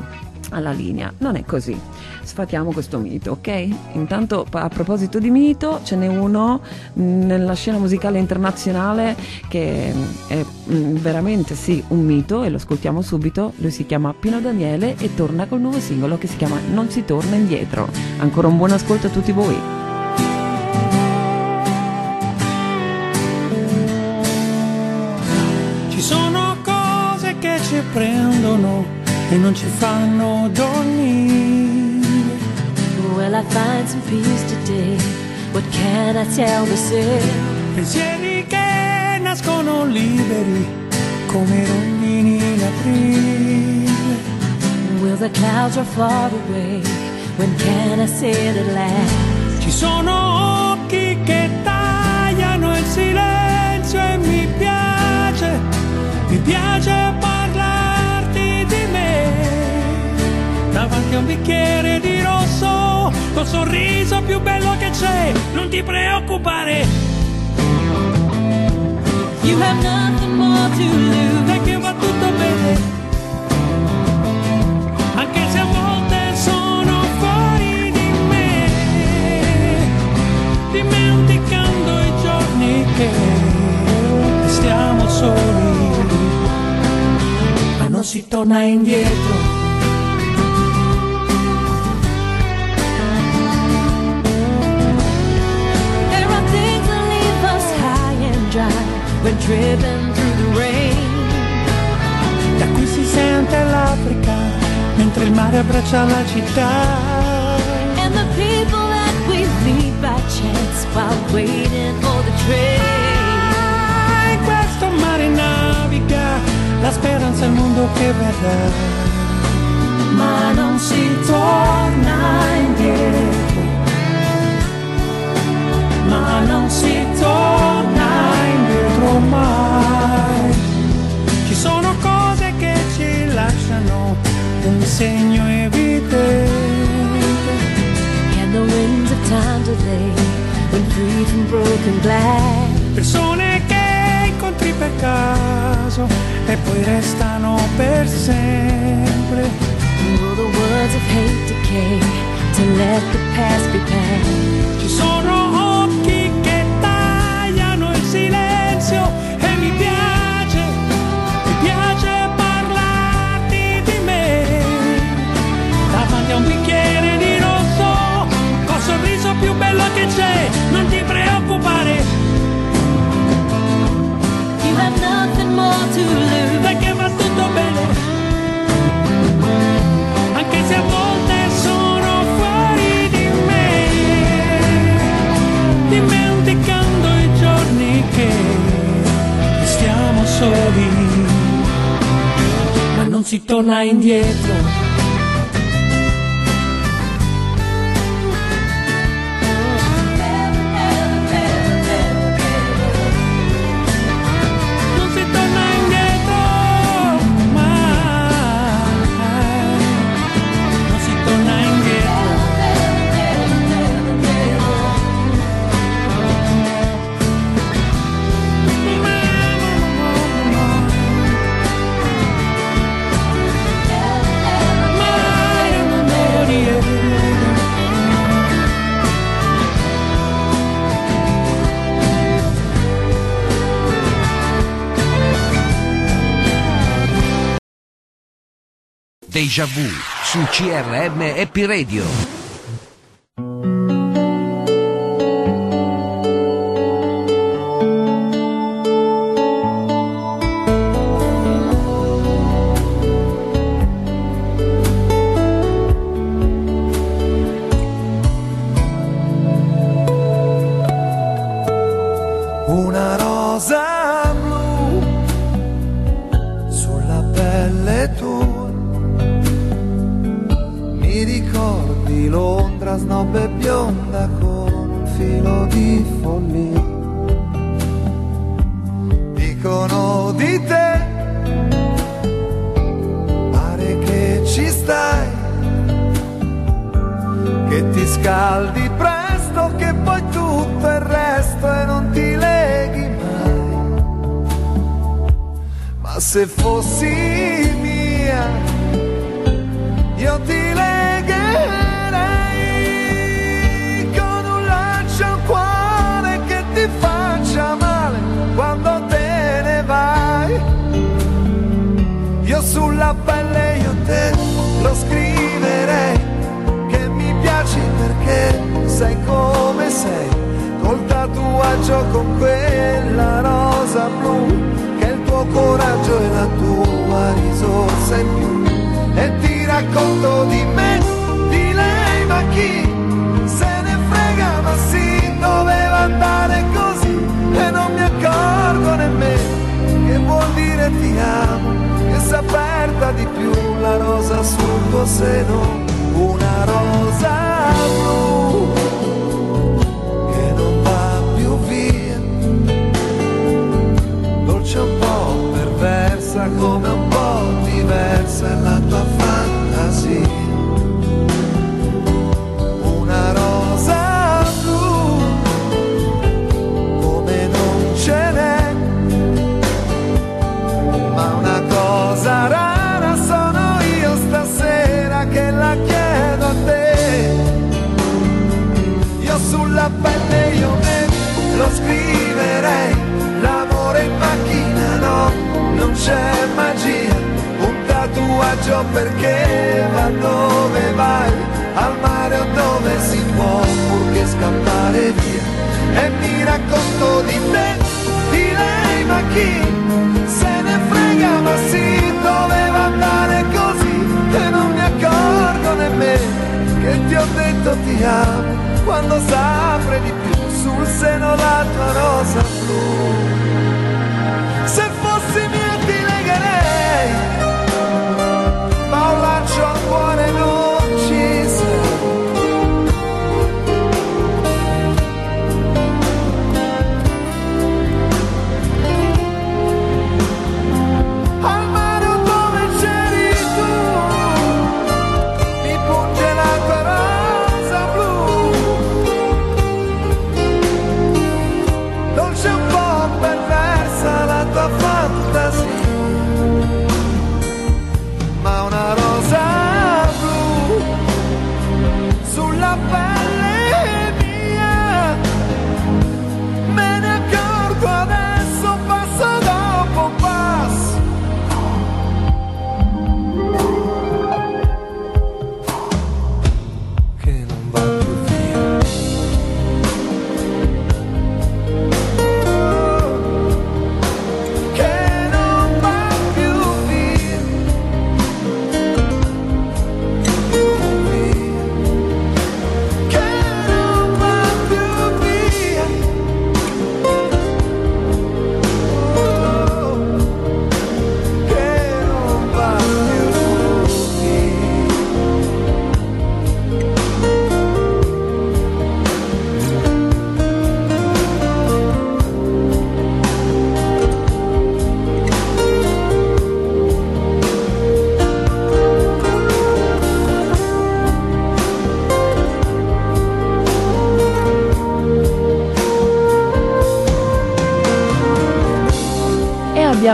alla linea. Non è così. Sfatiamo questo mito, ok? Intanto a proposito di mito, ce n'è uno mh, nella scena musicale internazionale che mh, è mh, veramente sì un mito e lo ascoltiamo subito. Lui si chiama Pino Daniele e torna col nuovo singolo che si chiama Non si torna indietro. Ancora un buon ascolto a tutti voi.
Ci sono cose che ci prendono e non ci fanno dormire.
Will I find some peace today? What can I tell myself?
Pensieri che nascono liberi come i rondini in aprile.
Will the clouds are far away? When can I say it at last?
Ci sono occhi che tagliano il silenzio e mi piace, mi piace parlarti A un bicchiere di rosso, col sorriso più bello che c'è, non ti preoccupare.
You have nothing more to lose.
Perché va tutto bene. Anche se a volte sono fuori di me, dimenticando i giorni che stiamo soli, ma non si torna indietro.
Driven through the rain.
Da qui si sente l'Africa, mentre il mare abbraccia la città.
And the people that we meet by chance while waiting for the train.
In questo mare naviga la speranza al mondo che verrà.
Ma non si torna indietro.
ma non si torna indietro mai. Ci sono cose che ci lasciano un segno evidente.
And the winds of time delay when free from broken glass.
Persone che incontri per caso e poi restano per sempre.
Will the words of hate decay to let the past be past?
Ci sono silenzio e mi piace, mi piace parlarti di me. Davanti a un bicchiere di rosso, col sorriso più bello che c'è, non ti preoccupare,
You have nothing more to lose.
perché va tutto bene. Anche se a volte soli, ma non si torna indietro.
Deja Vu su CRM Happy Radio.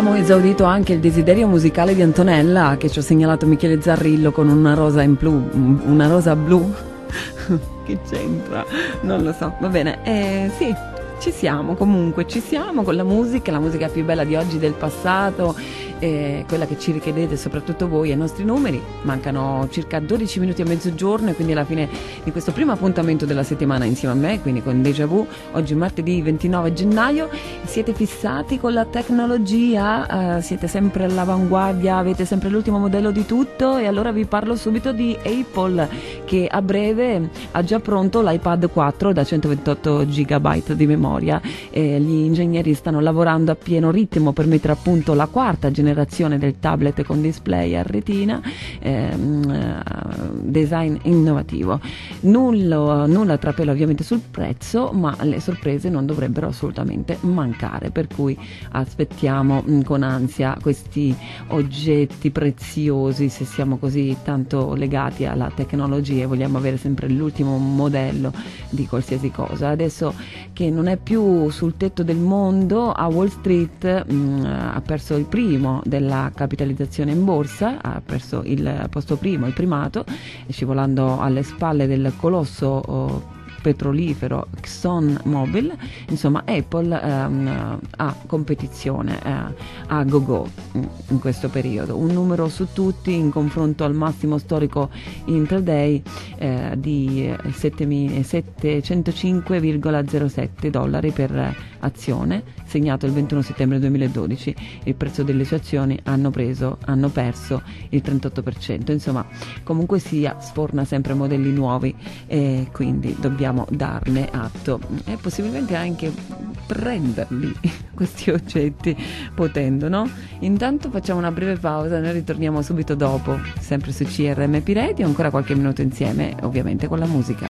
abbiamo esaudito anche il desiderio musicale di Antonella che ci ha segnalato Michele Zarrillo con una rosa in blu, una rosa blu. [LAUGHS] che c'entra? Non lo so, va bene. Eh, sì, ci siamo comunque, ci siamo con la musica, la musica più bella di oggi del passato eh, quella che ci richiedete soprattutto voi ai nostri numeri. Mancano circa 12 minuti a mezzogiorno e quindi alla fine di questo primo appuntamento della settimana insieme a me, quindi con Deja Vu, oggi martedì 29 gennaio. Siete fissati con la tecnologia, eh, siete sempre all'avanguardia, avete sempre l'ultimo modello di tutto e allora vi parlo subito di Apple che a breve ha già pronto l'iPad 4 da 128 GB di memoria. Eh, gli ingegneri stanno lavorando a pieno ritmo per mettere a punto la quarta generazione generazione del tablet con display a retina, ehm, eh, design innovativo. Nullo- nulla trapela ovviamente sul prezzo, ma le sorprese non dovrebbero assolutamente mancare, per cui aspettiamo mh, con ansia questi oggetti preziosi se siamo così tanto legati alla tecnologia e vogliamo avere sempre l'ultimo modello di qualsiasi cosa. Adesso che non è più sul tetto del mondo, a Wall Street mh, ha perso il primo della capitalizzazione in borsa, ha perso il posto primo, il primato, scivolando alle spalle del colosso oh, petrolifero ExxonMobil, insomma Apple ehm, ha competizione eh, a go-go in- in questo periodo, un numero su tutti in confronto al massimo storico intraday eh, di eh, 7.000 705,07 dollari per azione, segnato il 21 settembre 2012. Il prezzo delle sue azioni hanno, preso, hanno perso il 38%. Insomma, comunque sia, sforna sempre modelli nuovi e quindi dobbiamo darne atto e possibilmente anche prenderli [LAUGHS] questi oggetti potendo, no? Intanto facciamo una breve pausa, noi ritorniamo subito dopo, sempre su CRMP Radio, ancora qualche minuto insieme, ovviamente con la musica.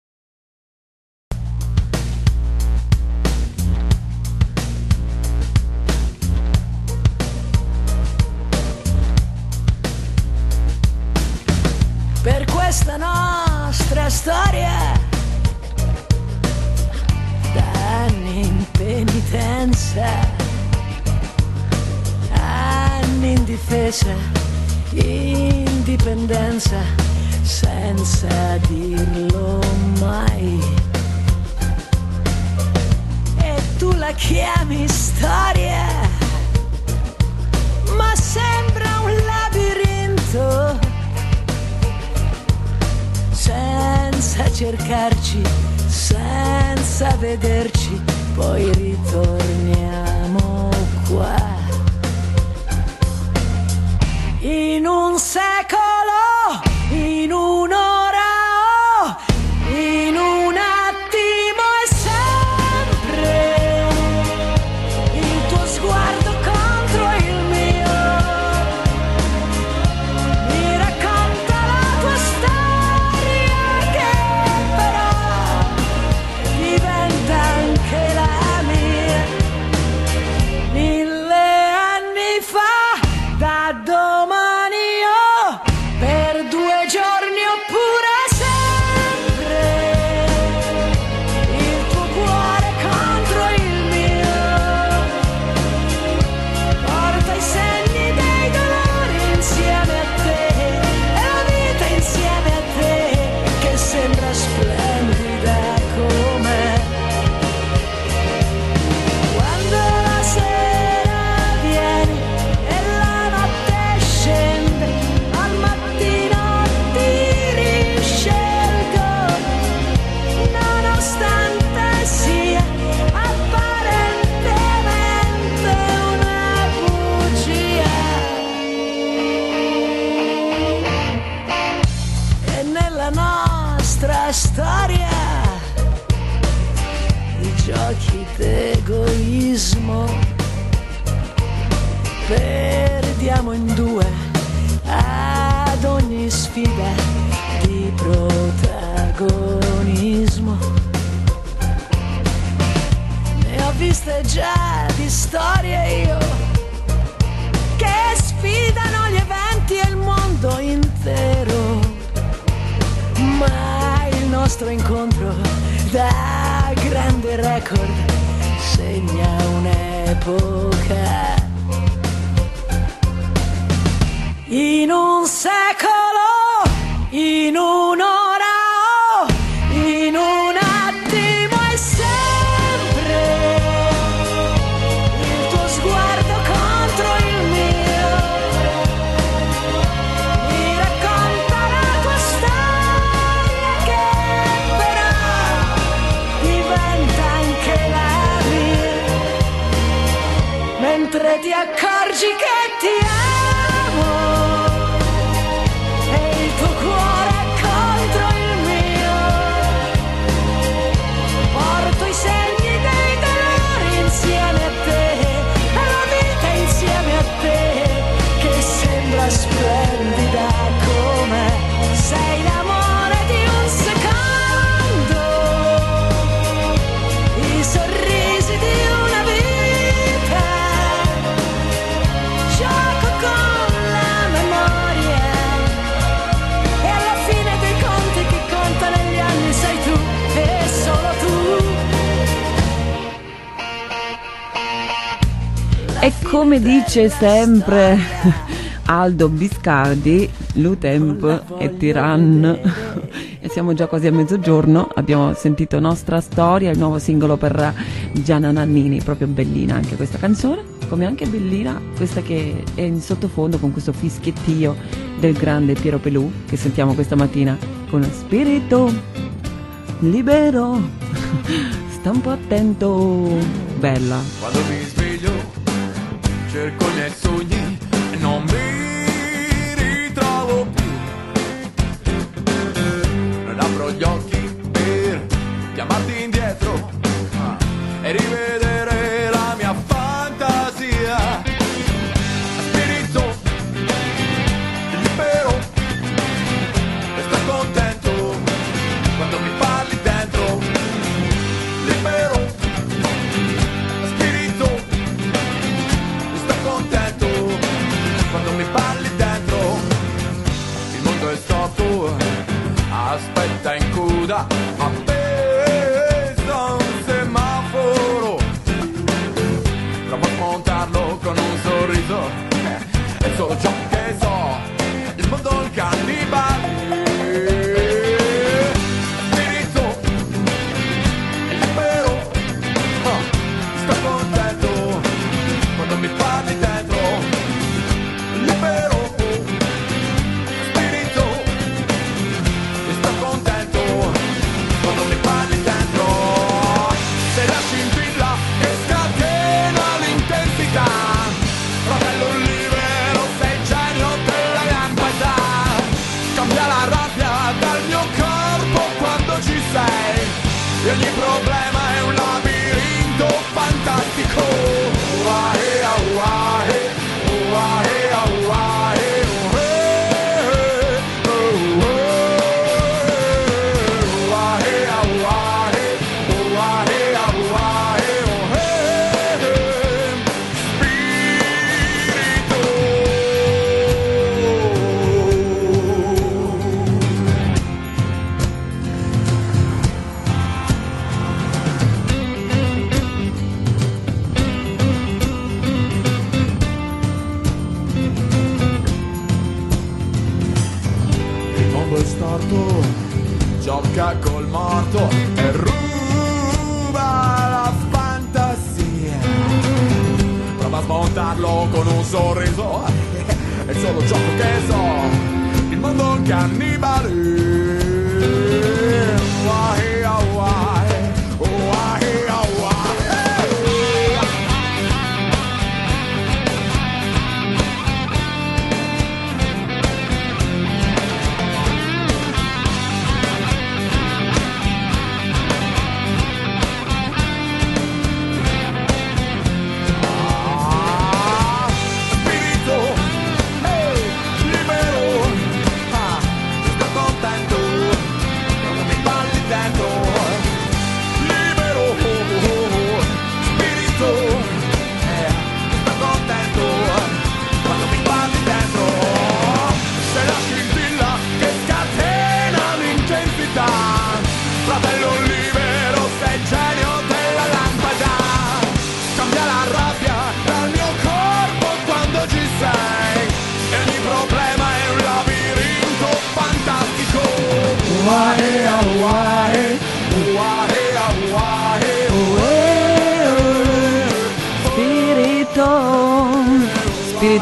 Grande record segna un'epoca. In un secolo, in un'ora,
come dice sempre Aldo Biscardi, l'Utemp è tiranno. E siamo già quasi a mezzogiorno, abbiamo sentito Nostra Storia, il nuovo singolo per Gianna Nannini, proprio bellina anche questa canzone, come anche bellina questa che è in sottofondo con questo fischiettio del grande Piero Pelù che sentiamo questa mattina con spirito libero, [LAUGHS] sta un po' attento, bella.
Quando mi sveglio cerco i miei sogni non mi ritrovo più. Non apro gli occhi per chiamarti indietro ah, e rivedere gli problemi. Sorriso, è il solo gioco che so. Il mondo è cannibale.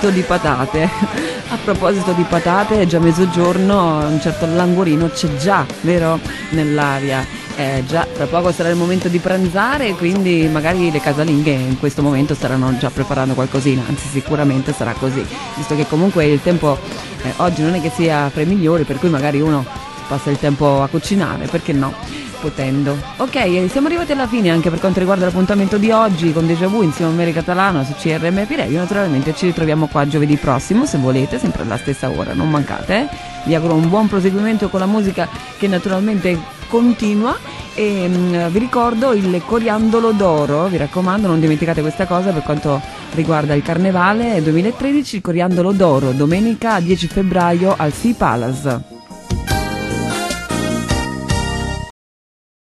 Spirito
di patate. [LAUGHS] A proposito di patate, è già mezzogiorno, un certo languorino c'è già, vero? Nell'aria. Eh già, tra poco sarà il momento di pranzare, quindi magari le casalinghe in questo momento staranno già preparando qualcosina, anzi sicuramente sarà così, visto che comunque il tempo eh, oggi non è che sia fra i migliori, per cui magari uno passa il tempo a cucinare, perché no? Potendo. Ok, siamo arrivati alla fine anche per quanto riguarda l'appuntamento di oggi con Deja Vu insieme a Mary Catalano su CRM Pirelli. Naturalmente ci ritroviamo qua giovedì prossimo, se volete, sempre alla stessa ora, non mancate. eh. Vi auguro un buon proseguimento con la musica che naturalmente continua e mm, vi ricordo il coriandolo d'oro, vi raccomando non dimenticate questa cosa per quanto riguarda il carnevale 2013, il coriandolo d'oro, domenica 10 febbraio al Sea Palace.